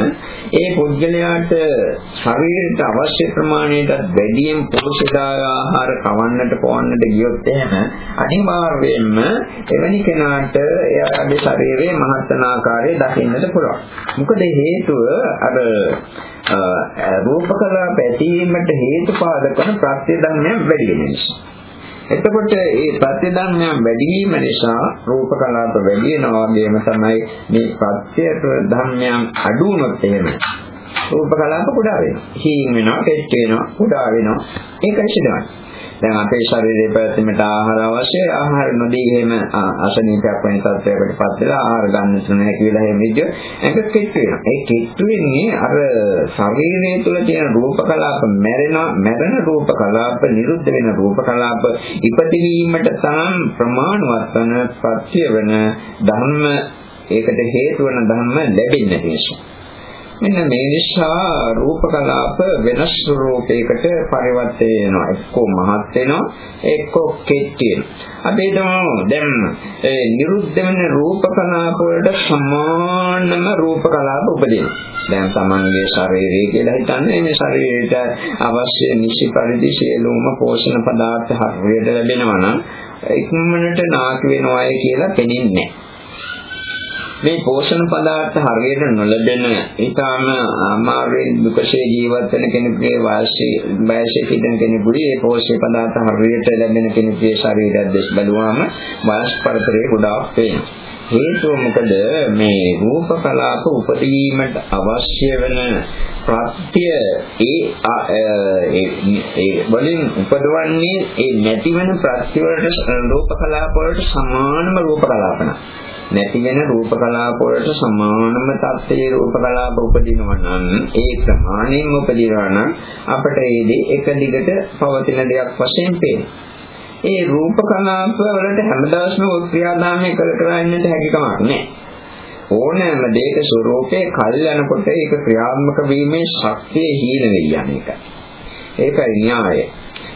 ඒ පුද්ගලයාට ශරීරයට අවශ්‍ය ප්‍රමාණයට වැඩියෙන් පෝෂ්‍ය ආහාර කවන්නට පොවන්නට ගියොත් එහෙම අනිවාර්යයෙන්ම එවැනි කෙනාට එයාගේ ශරීරයේ මහත්තන ආකාරය දකින්නට පුළුවන්. මොකද හේතුව අර රූප කලාප ඇතිවීමට හේතුපාදක වන ප්‍රත්‍ය ධර්මයන් වැඩි වෙන නිසා. එතකොට මේ ප්‍රත්‍ය ධර්මයන් වැඩි වීම නිසා රූප කලාප වැඩි වෙනවා වගේම තමයි මේ ප්‍රත්‍ය ධර්මයන් අඩු වුණොත් එහෙම රූප කලාප කුඩා වෙනවා. හීන් වෙනවා, කෙට් වෙනවා, කුඩා වෙනවා. ඒකයි සිදුවන්නේ. දැන් අපේ ශරීරයේ පැවැත්මට ආහාර අවශ්‍යයි. ආහාර නොදී එහෙම අසනීපයක් වෙන තත්ත්වයකට පත් වෙලා ආහාර ගන්න තුන හැකි වෙලා එහෙම ඉද්ද ඒක කිට්ටු වෙනවා. ඒ කිට්ටු වෙන්නේ අර ශරීරය තුළ තියෙන රූප කලාප මැරෙනවා. මැරෙන රූප කලාප නිරුද්ධ වෙන රූප කලාප ඉපදවීමට තරම් ප්‍රමාණවත් වන පත්‍ය වෙන ධර්ම ඒකට හේතු වන ධර්ම ලැබෙන්නේ නිසා මෙන්න මේ නිසා රූප කලාප වෙනස් රූපයකට පරිවර්තය වෙනවා. එක්කෝ මහත් වෙනවා, එක්කෝ කෙටි වෙනවා. අපි හිතමු දැන් ඒ නිරුද්ධ වෙන රූප කලාප වලට සමානම රූප කලාප උපදිනවා. දැන් තමන්ගේ ශරීරය කියලා හිතන්නේ මේ ශරීරයට අවශ්‍ය නිසි පරිදි සියලුම පෝෂණ පදාර්ථ හරියට ලැබෙනවා නම් ඉක්මනට නාකි වෙනවායි කියලා පෙනෙන්නේ නැහැ. මේ පෝෂණ පදාර්ථ හරියට නොලැබෙන ඊටාම අමාරුවෙන් දුකසේ ජීවත් වෙන කෙනෙකුගේ වාසී වයසේ සිටින කෙනෙකුගේ මේ පෝෂණ පදාර්ථ හරියට ලැබෙන කෙනෙකුගේ ශරීරය දැස් බලුවාම වයස් පරතරේ ගොඩාක් වෙනවා. හේතුව මොකද මේ රූප කලාප උපදීමට අවශ්‍ය වෙන ප්‍රත්‍ය ඒ ඒ වලින් උපදවන්නේ ඒ නැතිවෙන ප්‍රත්‍ය වලට රූප කලාප වලට සමානම රූප කලාපන. නැති වෙන රූප කලාප වලට සමානම තත්ත්වයේ රූප කලාප උපදිනවා නම් ඒ ප්‍රමාණයෙන්ම උපදිනවා නම් අපට ඒ දේ එක දිගට පවතින දෙයක් වශයෙන් පේනවා. ඒ රූප කලාප වලට හැමදාස්ම ක්‍රියාදාමය කර කර ඉන්නට හැකි කමක් නැහැ. ඕනෑම දෙයක ස්වરૂපේ කල් යනකොට ඒක ක්‍රියාත්මක වීමේ ශක්තිය හීන වෙයි යන එකයි. ඒකයි න්‍යායය.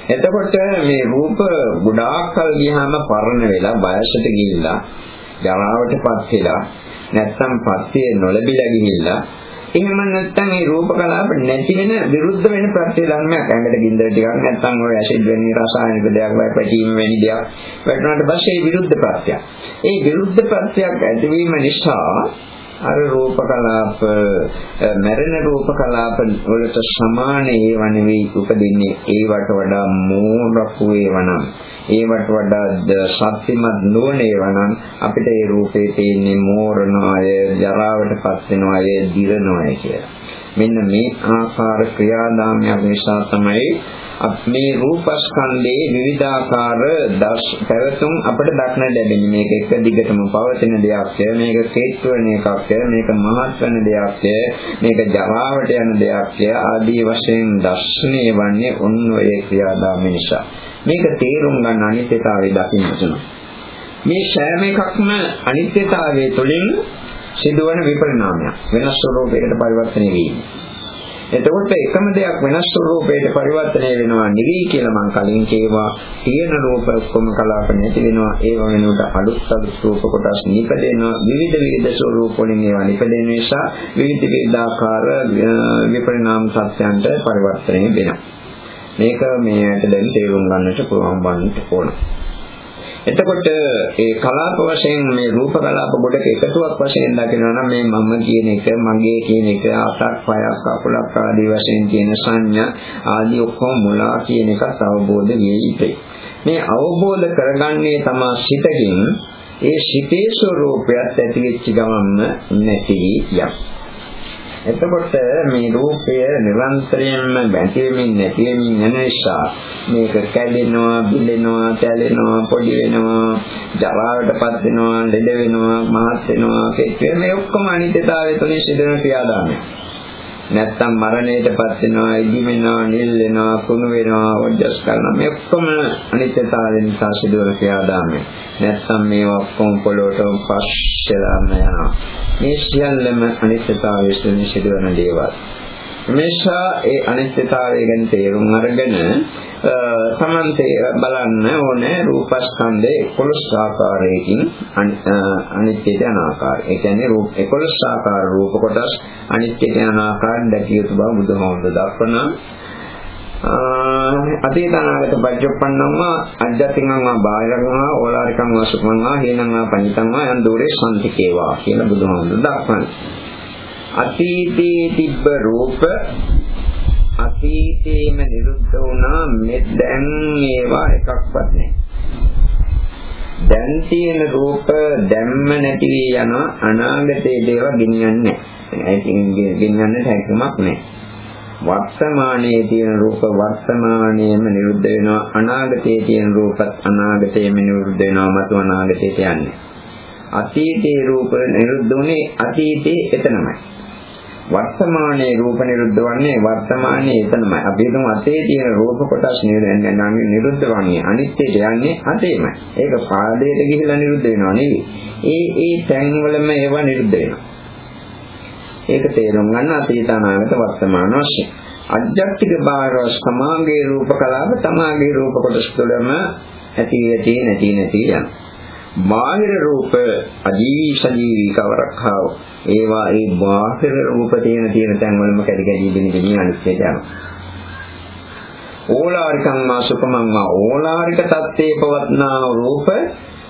එතකොට මේ රූප ගොඩාක් කල් ගියාම පරණ වෙලා වයසට ගිහිල්ලා ජරාවටපත් වෙලා නැත්තම් පස්සේ නොලැබිලා ගිහිල්ලා එහෙම නැත්නම් ඒ රූප කලාප නැති වෙන විරුද්ධ වෙන ප්‍රත්‍ය ධර්මයක් ඇඟට ගින්දර ටිකක් නැත්නම් ඔය ඇසිඩ් වෙන රසායනික දෙයක් වයි පැටීම් වෙන දෙයක් වැටුණාට පස්සේ ඒ විරුද්ධ ප්‍රත්‍යක්. ඒ විරුද්ධ ප්‍රත්‍යක් ඇතිවීම නිසා අර රූප කලාප මැරෙන රූප කලාප වලට සමාන ඒවා නෙවෙයි උපදින්නේ. ඒවට වඩා මෝරපු ඒවා නම් ඒවට වඩා සත්‍යමත් නොවන ඒවා නම් අපිට ඒ රූපේ තියෙන්නේ මෝරණය ජරාවටපත් වෙනවය දිරනවය කියලා. මෙන්න මේ ආකාර ක්‍රියාදාමයක් නිසා තමයි මේ රූපස්කන්ධයේ විවිධාකාර දස් පැවතුම් අපිට දක්න ලැබෙන්නේ මේක එක දිගටම පවතින දෙයක් මේක හේතු වෙන එකක් මේක මහත් වෙන දෙයක් මේක ජරාවට යන දෙයක් ආදී වශයෙන් දර්ශනය වන්නේ ඔන්න ඔය ක්‍රියාදාම නිසා. මේක තේරුම් ගන්න අනිත්‍යතාවය දකින්න තුන මේ සෑම එකක්ම අනිත්‍යතාවයේ තුළින් සිදුවන විපරිණාමයක්. වෙනස් ස්වરૂපයකට පරිවර්තනය වීම. එතකොට එකම දෙයක් වෙනස් ස්වරූපයකට පරිවර්තනය වෙනවා නෙවෙයි කියලා මම කලින් කියවා. තියෙන රූප ඔක්කොම කලාප නැති වෙනවා. ඒව වෙනුවට අලුත් අලුත් රූප කොටස් නිපදෙනවා. විවිධ විවිධ ස්වරූප වලින් ඒවා නිපදෙන නිසා විවිධ විවිධාකාර විපරිණාම සත්‍යයන්ට පරිවර්තනය වෙනවා. මේක මේකට දැන් තේරුම් ගන්නට පුළුවන් වන්නට ඕන. එතකොට ඒ කලාප වශයෙන් මේ රූප කලාප ගොඩක එකතුවක් වශයෙන් දකිනවා නම් මේ මම කියන එක මගේ කියන එක අතක් පයක් අකුලක් ආදී වශයෙන් තියෙන සංඥා ආදී ඔක්කොම මුලා කියන එක අවබෝධ විය යුතුයි. මේ අවබෝධ කරගන්නේ තමා සිතකින් ඒ සිතේ ස්වરૂපයත් ඇති වෙච්ච ගමන්ම නැති යනවා. එතකොට මේ රූපය නිරන්තරයෙන්ම බැඳෙමින් නැතිවෙමින් යන නිසා මේක කැඩෙනවා, බිඳෙනවා, තැලෙනවා, පොඩි වෙනවා, ජරාවටපත් වෙනවා, ලෙඩ වෙනවා, මහත් වෙනවා, කෙට් වෙනවා මේ ඔක්කොම අනිත්‍යතාවය තුළින් සිදුවන ක්‍රියාදාමය. නැත්තම් මරණයටපත් වෙනවා, ඉදි වෙනවා, නිල් වෙනවා, කුණු වෙනවා, ඔජස් කරනවා. මේ ඔක්කොම අනිත්‍යතාවයෙන් නිසා සිදුවන ක්‍රියාදාමය. නැත්තම් මේවා ඔක්කොම පොළොවට පස්සෙලාම යනවා. මේ සියල්ලම අනිත්‍යතාවයෙන් සිදුවන දේවල්. මේෂා ඒ අනිත්‍යතාවය ගැන තේරුම් අරගෙන සමන්තේ බලන්න ඕනේ රූපස්කන්ධේ 11 ආකාරයකින් අනිත්‍යද අනාකාරය. ඒ කියන්නේ රූප 11 ආකාර රූප කොටස් අනිත්‍යද අනාකාරයෙන් දැකිය යුතු බව බුදුහාමුදුර දක්වනවා. අතීත අනාගත පරිච්ඡප්පන්නම්ම අජ්ජතිංගං බාහිරං ඕලාරිකං වසුකං හේනං පඤ්චං යන් දෝරේ සම්තිකේවා කියලා බුදුහාමුදුර දක්වනවා. අතීතයේ තිබ්බ රූප අතීතේම නිරුද්ධ වුණා මෙත් දැන් ඒවා එකක්වත් නැහැ. දැන් තියෙන රූප දැම්ම නැති වී යන අනාගතයේ දේවා ගෙනියන්නේ නැහැ. ඒකින් ගෙනියන්නට හැකියාවක් නැහැ. වර්තමානයේ තියෙන රූප වර්තමානයේම නිරුද්ධ වෙනවා අනාගතයේ තියෙන රූපත් අනාගතයේම නිරුද්ධ වෙනවා මතු අනාගතයට යන්නේ. අතීතයේ රූප නිරුද්ධ වුණේ අතීතයේ එතනමයි. වර්තමානයේ රූප නිරුද්ධ වන්නේ වර්තමානයේ එතනමයි. අපි හිතමු අතේ තියෙන රූප කොටස් නිරුද්ධ වන්නේ අනිත්‍යයට යන්නේ අතේමයි. ඒක පාදයට ගිහිලා නිරුද්ධ වෙනවා නෙවෙයි. ඒ ඒ තැන්වලම ඒවා නිරුද්ධ වෙනවා. ඒක තේරුම් ගන්න අතීත අනාගත වර්තමාන වශයෙන්. අජ්ජත්තික බාහිර සමාගයේ රූප කලාප තමාගේ රූප කොටස් තුළම ඇති ඇති නැති නැති යනවා. බාහිර රූප අජීවී සජීවී කවරක් හාව ඒවා ඒ බාහිර රූප තියෙන තියෙන තැන් වලම කැඩි කැඩි බිනි බිනි අනිත්‍යයට යනවා. ඕලාරිකං මාසුකමං ඕලාරික தත්ත්වේ පවත්නා රූප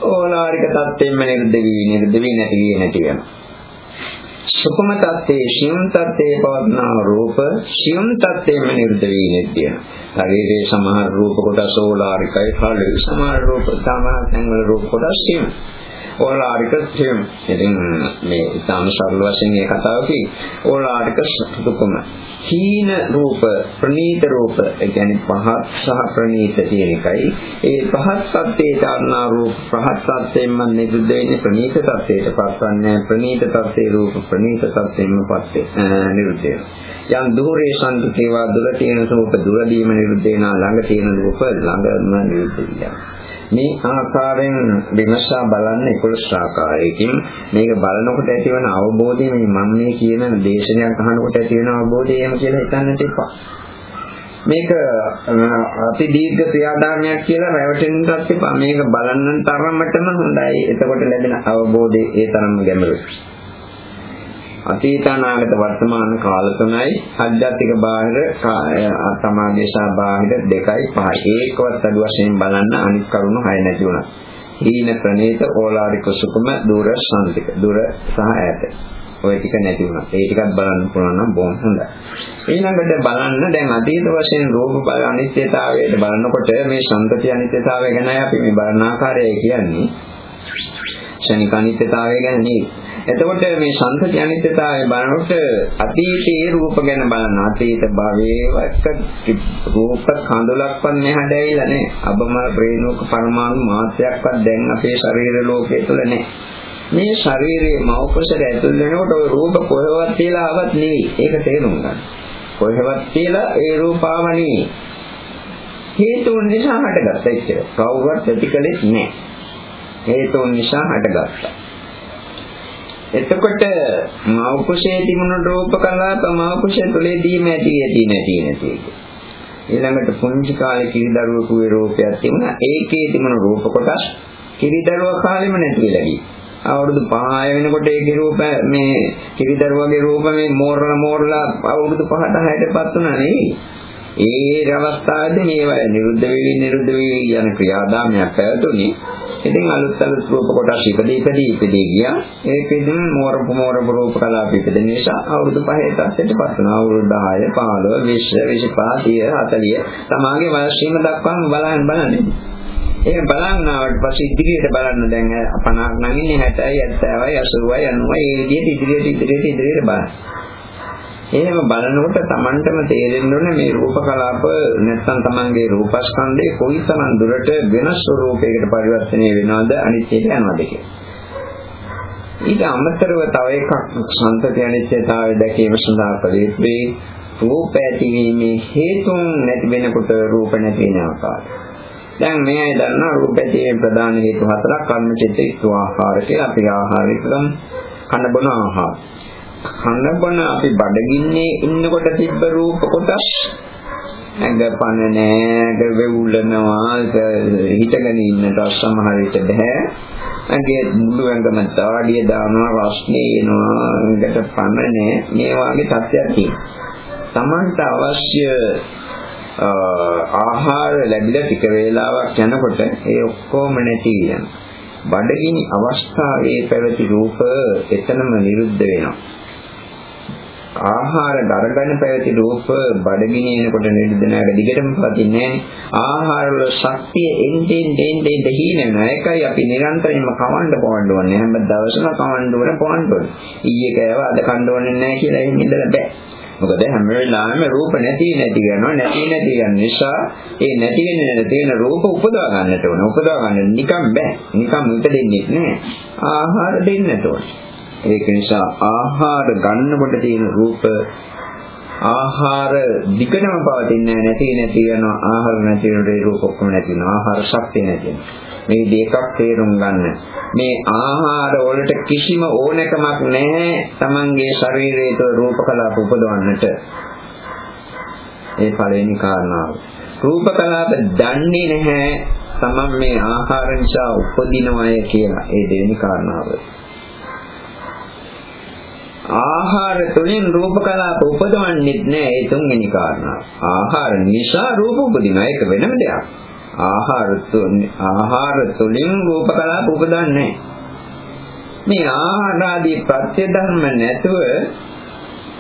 ඕලාරික தත්ත්වෙම නිරුද්ධ වී නිරුද්ධ වී නැති වී නැති වෙනවා. සුකුම තත්ත්වයේ සියුම් තත්ත්වයේ පවත්නා රූප සියුම් තත්ත්වයෙන්ම නිරුද්ධ වී නැතිය. ශරීරයේ සමහර රූප කොටස් ඕලාරිකයි, කාලේ සමහර රූප සමහර තැන්වල රූප කොටස් සියුම්. ඕලාරික සියුම්. ඉතින් මේ ඉතාම සරල වශයෙන් මේ කතාව කි. ඕලාරික සුකුම. හීන රූප ප්‍රනීත රූප ඒ කියන්නේ පහත් සහ ප්‍රනීත කියන එකයි ඒ පහත් සත්‍යයේ තරනා රූප පහත් සත්‍යයෙන්ම නිරුද්ධ වෙන්නේ ප්‍රනීත සත්‍යයට පත්වන්නේ ප්‍රනීත සත්‍යයේ රූප ප්‍රනීත සත්‍යයෙන්ම පත් නිරුද්ධ වෙනවා යම් දුරේ සංකේතවා දුර තියෙන රූප දුරදීම නිරුද්ධ වෙනවා ළඟ තියෙන රූප ළඟම නිරුද්ධ වෙනවා මේ ආකාරයෙන් විමසා බලන්න 11 ආකාරයකින් මේක බලනකොට ඇතිවන අවබෝධය මේ මම මේ කියන දේශනයක් අහනකොට ඇතිවන අවබෝධය එහෙම කියලා හිතන්නට එපා. මේක අති දීර්ඝ ක්‍රියාදාමයක් කියලා රැවටෙන්නත් එපා. මේක බලන්න තරමටම හොඳයි. එතකොට ලැබෙන අවබෝධය ඒ තරම්ම ගැඹුරුයි. අතීත අනාගත වර්තමාන කාල තුනයි අධ්‍යාත්මික බාහිර සමාධිය සහ බාහිර දෙකයි පහයි ඒකවත් අඩු වශයෙන් බලන්න අනිත් කරුණු හය නැති වුණා. හීන ප්‍රනීත ඕලාරික සුකුම දුර සම්තික දුර සහ ඈත. ওই ටික නැති වුණා. ඒ ටිකත් බලන්න පුළුවන් නම් බොහොම හොඳයි. ඊළඟට බලන්න දැන් අතීත වශයෙන් රූප බල අනිත්‍යතාවයට බලනකොට මේ සංතති අනිත්‍යතාවය ගැන අපි මේ බලන ආකාරය කියන්නේ ක්ෂණික අනිත්‍යතාවය ගැන නෙවෙයි. එතකොට මේ සංතති අනිත්‍යතාවය බලනකොට අතීතයේ රූප ගැන බලන අතීත භවයේක රූප කඳුලක්වත් මෙහාට ඇවිල්ලා නැහැ. අබමල් ප්‍රේණුක පරමාණු මාත්‍රයක්වත් දැන් අපේ ශරීර ලෝකයේ තුල නැහැ. මේ ශරීරයේ මෞකසට ඇතුල් වෙනකොට ওই රූප කොහෙවත් කියලා ආවත් නෙවෙයි. ඒක තේරුම් ගන්න. කොහෙවත් කියලා ඒ රූපාව නෙවෙයි. හේතුන් නිසා හටගත්ත එච්චර. කවුරුවත් ඇතිකලෙත් නැහැ. හේතුන් නිසා හටගත්තා. එතකොට මව කුෂයේ තිබුණු රූප කලාප මව කුෂය තුලේදීම ඇති ඇති නැති නැති ඊළඟට පුංචි කාලේ කිරිදරුවෙකුගේ රූපයක් තිබුණා. ඒකේ තිබුණු රූප කොටස් කිරිදරුවා කාලෙම නැති වෙලා ගියා. අවුරුදු 5 වෙනකොට ඒකේ රූප මේ කිරිදරුවගේ රූප මේ මෝරලා මෝරලා අවුරුදු 5ට 6ටපත් වුණා නෙවෙයි. ඒ අවස්ථාවේදී මේවා නිරුද්ධ වෙවි නිරුද්ධ වෙවි යන ක්‍රියාදාමයක් පැවතුනේ. ඉතින් අලුත් අලුත් රූප කොටස් ඉපදී ඉපදී ඉපදී ගියා. ඒකෙදිම මෝරප මෝරප රූප කලාප ඉපදෙන නිසා අවුරුදු 5 තත්ත්වයට පත් වෙනවා. අවුරුදු 10, 15, 20, 25, 30, 40 තමාගේ වයස් සීම දක්වාම බලන්න බලන්නේ. ඒක බලන්න ආවට පස්සේ ඉදිරියට බලන්න දැන් 50ක් නම් ඉන්නේ 60යි 70යි 80යි 90යි ඒ විදිහට ඉදිරියට ඉදිරියට ඉදිරියට බලන්න. එහෙම බලනකොට Tamanටම තේරෙන්න ඕනේ මේ රූප කලාප නැත්නම් Tamanගේ රූපස්කන්ධේ කොයිතරම් දුරට වෙනස් ස්වරූපයකට පරිවර්තනය වෙනවද අනිත්‍යයට යනවද ඊට අමතරව තව එකක් සංතති අනිත්‍යතාවය දැකීම සඳහා කලේත්‍රේ රූප ඇතිවීමේ හේතුන් නැති වෙනකොට රූප නැති වෙන ආකාරය. දැන් මේ අය දන්නා රූප ඇතිවීමේ ප්‍රධාන හේතු හතරක් කර්ම චිත්ත ඉස්තු ආහාර කියලා අපි ආහාරිකම් කන බොන ආහාර. කන බොන අපි බඩගින්නේ ඉන්නකොට තිබ්බ රූප කොටස්. ඇඟපන නෑ වෙවුලනවා හිතගෙන ඉන්නට සමහර විට බෑ. ඇඟේ මුළු ඇඟම දාඩිය දානවා රස්නේ එනවා ඇඟට පන නෑ. මේ වගේ තත්ත්වයක් තියෙනවා. Tamanට අවශ්‍ය ආහාර ලැබිලා ටික වේලාවක් යනකොට ඒ ඔක්කොම නැති වෙනවා. බඩගිනි අවස්ථාවේ පැවති රූප එතනම නිරුද්ධ වෙනවා. ආහාර දරගෙන පැවති රූප බඩගිනිනකොට නිරුද්ධ දිගටම පවතින්නේ ආහාර වල ශක්තිය එන්ටෙන් ඩෙන් ඩෙන් හීනෙනවා ඒකයි අපි නිරන්තරයෙන්ම කවන්න පොවන්න ඕනේ. හැම දවසම කවන්න ඕනේ පොවන්න ඕනේ. ඊයේ කෑව අද කන්න ඕනේ නැහැ කියලා එහෙම ඉඳලා බෑ. මොකද හැම වෙලාවෙම රූප නැති නැති යනවා නැති නැති යන නිසා ඒ නැති වෙන තියෙන රූප උපදවා ගන්නට ඕන. උපදවා ගන්න නිකම් බෑ. නිකම් උපදින්නේ නැහැ ආහාර දෙන්නට ඕනේ. ඒක නිසා ආහාර ගන්නකොට තියෙන රූප ආහාර දිගටම පවතින්නේ නැති නැති යන ආහාර නැති වෙන රූප ඔක්කොම නැති වෙනවා. ආහාර ශක්තිය නැති වෙනවා. මේ දෙකක් තේරුම් ගන්න. මේ ආහාර වලට කිසිම ඕනකමක් නැහැ Tamange ශරීරයේ තුළ රූප කලාප උපදවන්නට. ඒ පළවෙනි කාරණාව. රූප කලාප දන්නේ නැහැ Taman මේ ආහාර නිසා උපදිනවය කියලා. ඒ දෙවෙනි කාරණාව. ආහාර තුළින් රූප කලාප උපදවන්නෙත් නෑ ඒ තුන්වෙනි කාරණා. ආහාර නිසා රූප උපදිනවා ඒක වෙනම දෙයක්. ආහාර ආහාර තුළින් රූප කලාප උපදවන්නේ මේ ආහාරාදී ප්‍රත්‍ය ධර්ම නැතුව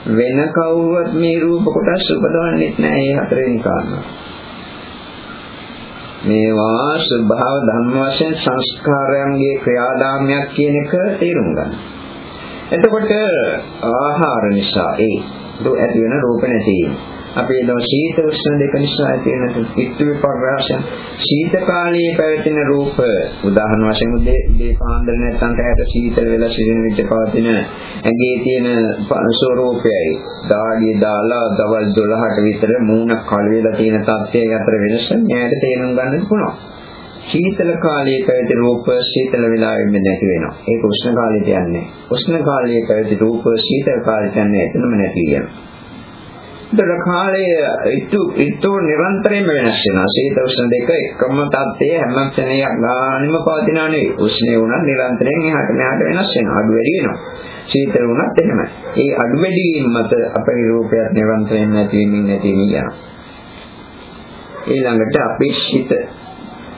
වෙන කවුරුවත් මේ රූප කොටස් උපදවන්නෙත් නෑ ඒ හතරවෙනි කාරණා. මේවා ස්වභාව ධර්ම වශයෙන් සංස්කාරයන්ගේ ක්‍රියාදාමයක් කියන එක තේරුම් ගන්න. එතකොට ආහාර නිසා ඒ දෝ ඇති වෙන රූප නැතිවීම. අපි දෝ සීත උෂ්ණ දෙක නිසා ඇති වෙන පිටු විපර්යාසයන් සීත කාලයේ පැවතින රූප උදාහරණ වශයෙන් උදේ පාන්දර නැත්නම් තැහැට සීතල වෙලා සිටින විට පවතින ඇඟේ තියෙන ස්වરૂපයයි දාඩිය දාලා දවල් 12ට විතර මූණ කල වෙලා තියෙන තත්ත්වය අතර වෙනස මෙයාට තේරුම් ගන්න පුළුවන්. සීතල කාලයේ පැවති රූප සීතල වෙලාවෙම නැති වෙනවා. ඒක උෂ්ණ කාලයට යන්නේ. උෂ්ණ කාලයේ පැවති රූප සීතල කාලයට යන්නේ එතනම නැති වෙනවා. දර කාලය ඊට ඊට නිරන්තරයෙන්ම වෙනස් වෙනවා. සීත උෂ්ණ දෙක එකම තත්ත්වයේ හැම ක්ෂණයක් ගානෙම පවතිනා නෙවෙයි. උෂ්ණේ වුණත් නිරන්තරයෙන් එහාට මෙහාට වෙනස් වෙනවා. අඩු වැඩි වෙනවා. සීතල වුණත් එහෙමයි. ඒ අඩු වැඩි වීම මත අපේ රූපයක් නිරන්තරයෙන් නැති වෙමින් නැති වෙමින් යනවා. ඊළඟට අපේ සිත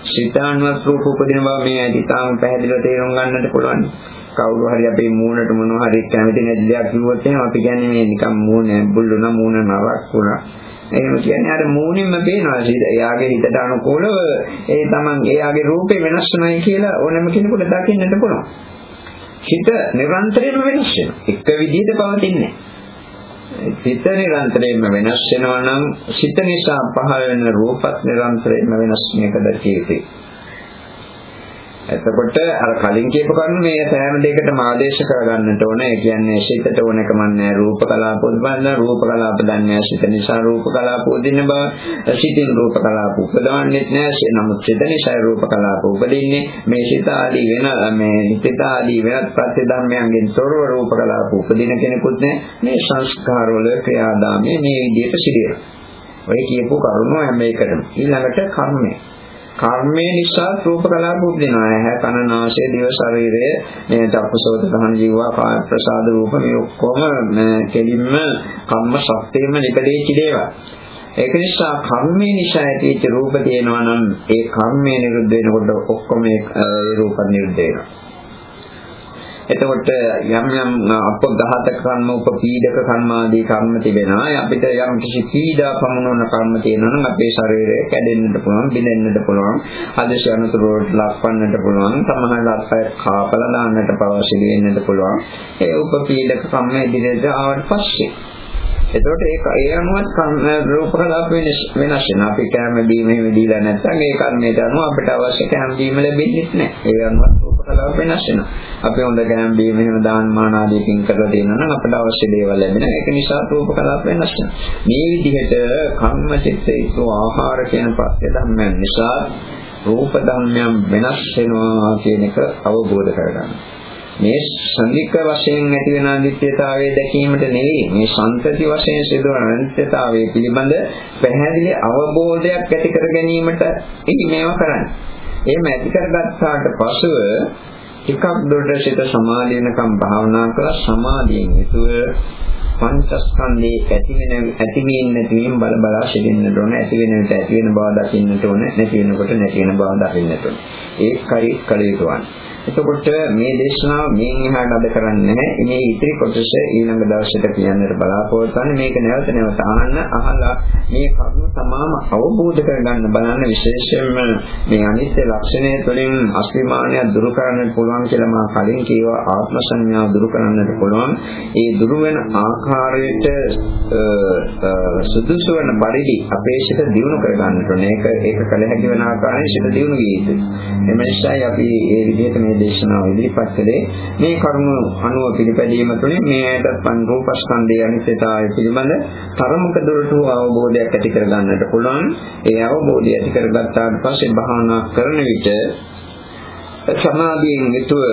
සිතානුවත් රූප උපදින බව මේ ඇයි තාම පැහැදිලිව තේරුම් ගන්නට පුළුවන්. කවුරු හරි අපේ මූණට මොනවා හරි කැමති නැති දෙයක් කිව්වොත් එහෙනම් අපි කියන්නේ මේ නිකන් මූණ බුල්ලුන මූණ නරක් වුණා. එහෙම කියන්නේ අර මූණින්ම පේනවා එයාගේ හිතට අනුකූලව ඒ තමන් එයාගේ රූපේ වෙනස් වෙනයි කියලා ඕනම කෙනෙකුට දකින්නට පුළුවන්. හිත නිරන්තරයෙන්ම වෙනස් වෙනවා. එක විදිහට පවතින්නේ සිත නිරන්තරයෙන්ම වෙනස් වෙනවා නම් සිත නිසා පහළ වෙන රූපත් නිරන්තරයෙන්ම වෙනස් මේක දැකිය යුතුයි. එතකොට අර කලින් කියපු කරුණ මේ සෑම දෙයකටම ආදේශ කරගන්නට ඕනේ. ඒ කියන්නේ සිතට ඕනකම නැහැ රූප කලාප උද්බන්න රූප කලාප දන්නේ සිත නිසා රූප කලාප උදින්න බව. සිතින් රූප කලාප උපදවන්නේ නැහැ. නමුත් සිත නිසා රූප කලාප උපදින්නේ. මේ සිත ආදී වෙන මේ සිත ආදී වෙනත් ප්‍රත්‍ය ධර්මයන්ගෙන් තොරව රූප කලාප උපදින කෙනෙකුත් මේ සංස්කාරවල ක්‍රියාදාමයේ මේ විදිහට සිදුවෙනවා. ඔය කියපු කරුණ හැම එකටම ඊළඟට කර්මය කර්මය නිසා රූප කලාප උපදිනවා. ඇහැ කන නාසය දිව ශරීරය මේ චක්කසෝත දහන ජීවා කාය ප්‍රසාද රූප මේ ඔක්කොම කෙලින්ම කම්ම ශක්තියම නිපදෙච්ච දේවල්. ඒක නිසා කර්මය නිසා ඇතිවෙච්ච රූප තියෙනවා නම් ඒ කර්මය නිරුද්ධ වෙනකොට ඔක්කොම ඒ රූප නිරුද්ධ වෙනවා. එතකොට යම් යම් අපඝාත කර්ම උපපීඩක කර්ම ආදී කර්ම තිබෙනවා. අපිට යම් කිසි පීඩා පමුණවන කර්ම තියෙනවා නම් අපේ ශරීරය කැඩෙන්නට පුළුවන්, බිඳෙන්නට පුළුවන්, ආදේශ අනුතරවට ලක්වන්නට පුළුවන්, සමහරවිට අය කාපලා දාන්නට පවසි දෙන්නට පුළුවන්. ඒ උපපීඩක කර්ම ඉදිරියට ආවට පස්සේ එතකොට ඒක ඒ අනුවත් රූප කලාප වෙනස් වෙනවා. අපි කැම බීම එහෙම දීලා නැත්නම් ඒ කර්මයට අනුව අපිට අවශ්‍ය කැම බීම ලැබෙන්නේ නැහැ. ඒ අනුවත් රූප කලාප වෙනස් වෙනවා. අපි හොඳ කැම බීම එහෙම දාන මාන ආදී පින් කරලා දෙනවා නම් අපිට අවශ්‍ය දේවල් ලැබෙනවා. ඒක නිසා රූප කලාප වෙනස් වෙනවා. මේ විදිහට කම්ම චිත්ත ඒසෝ ආහාර කියන ප්‍රත්‍ය ධර්මයන් නිසා රූප ධර්මයන් වෙනස් වෙනවා කියන එක අවබෝධ කරගන්න. මේ සංදික වශයෙන් ඇති වෙන අනිත්‍යතාවය දැකීමට නෙවෙයි මේ සංතති වශයෙන් සිදුවන අනිත්‍යතාවය පිළිබඳ පැහැදිලි අවබෝධයක් ඇති කර ගැනීමට ඉති මේවා කරන්නේ. එහෙම ඇති කරගත්තාට පසුව ටිකක් දුරට සිත සමාධිය වෙනකම් භාවනා කරලා සමාධියෙන් යුතුව පංචස්කන්ධේ ඇති වෙන ඇතිවීම නැතිවීම බල බලා සිටින්නට ඕන. ඇති වෙන විට ඇති වෙන බව දකින්නට ඕන. නැති වෙනකොට නැති වෙන බව දකින්නට ඕන. ඒකයි කලියුතුවන්නේ එතකොට මේ දේශනාව මේන් එහාට අද කරන්නේ නැහැ. මේ ඉතිරි කොටස ඊළඟ දවසට කියන්නට බලාපොරොත්තු වෙන්නේ මේක නැවත නැවත අහන්න අහලා මේ කරුණු තමාම අවබෝධ කරගන්න බලන්න විශේෂයෙන්ම මේ අනිත්‍ය ලක්ෂණය තුළින් අස්විමානය දුරු කරන්නට පුළුවන් කියලා මා කලින් කියවා ආත්ම සංඥාව දුරු කරන්නට පුළුවන්. ඒ දුරු වෙන ආකාරයට සුදුසු වන පරිදි අපේ සිත දියුණු කරගන්නට ඕනේ. ඒක ඒක කළ හැකි වෙන ආකාරයෙන් සිත දියුණු විය යුතුයි. එම නිසායි අපි මේ විදිහට මේ මේ දේශනාව ඉදිරිපත් කළේ මේ කරුණු අනුව පිළිපැදීම තුළින් මේ ඇයට පන් රූපස්කන්ධයේ අනිත්‍යතාවය පිළිබඳ තරමක දුරට අවබෝධයක් ඇති කර ගන්නට පුළුවන්. ඒ අවබෝධය ඇති කරගත්තාට පස්සේ භාවනා කරන විට සමාධියෙන් යුතුව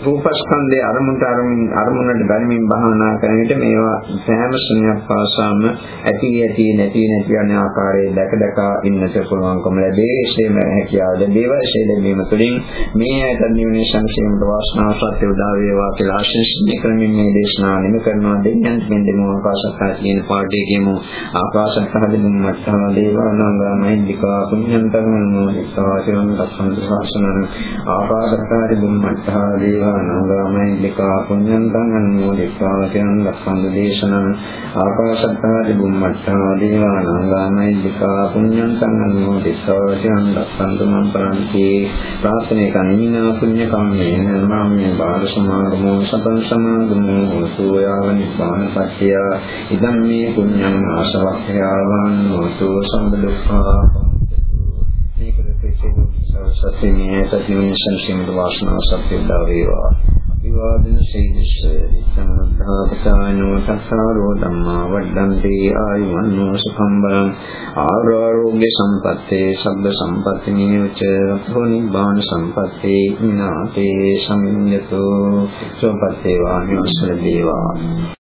රූපස්කන්ධයේ අරමුණට අරමුණ අරමුණට ධර්මයෙන් භාවනා කරන විට මේවා සෑම ශ්‍රණයක් පාසාම ඇති ඇති නැති නැති යන ආකාරයේ දැක දැක ඉන්නට පුළුවන්කම ලැබේ. එසේම හැකියාව ලැබේවා එසේ ලැබීම තුළින් මේ ඇත නිවනේ සංක්ෂේමයට වාසනාව සත්‍ය උදා වේවා කියලා ආශිර්වාද කරමින් මේ දේශනාව නිම කරනවා. දෙයයන් මෙන් දෙමු ආකාශත්තා කියන පාඩේ කියමු. ආකාශත්තා දෙමු මත්තා දේවානංගා මහින්දිකා පුඤ්ඤන්තං නමෝ සිරන් දක්ඛන්ත ශාසනං ආකාශත්තා දෙමු මත්තා දේවා නාගාමයි දෙකා පුඤ්ඤන්තං අනුමෝදිතා කියන ලක්ඛන්ද දේශනං ආකාශත්තාදී බුම්මත්තා දේවා නාගාමයි දෙකා පුඤ්ඤන්තං අනුමෝදිතා කියන ලක්ඛන්ද මම් පරන්ති ප්‍රාර්ථනා කනිනා පුඤ්ඤ කම්මේන මාමේ බාල සමාගමෝ සතං සමාගමෝ සෝයාව නිපාන පත්‍ය ඉදම් මේ පුඤ්ඤං ආසවක්ඛයාවන් නොතෝ සම්බුද්ධා සත්‍යමේ සත්‍යමේ සංසිඳ වාසනා සත්‍ය උදා වේවා විවාදින සීලස සම්මද්ධාපසානෝ සස්සාරෝ ධම්මා වඩ්ඩන්ති ආයුමන්නෝ සුඛං බලං ආරෝග්‍ය සම්පත්තේ සබ්බ සම්පatti නියුච නිබ්බාන සම්පත්තේ විනාතේ සමිඤ්ඤතෝ සෝපත්තේ වානිවසල දේවා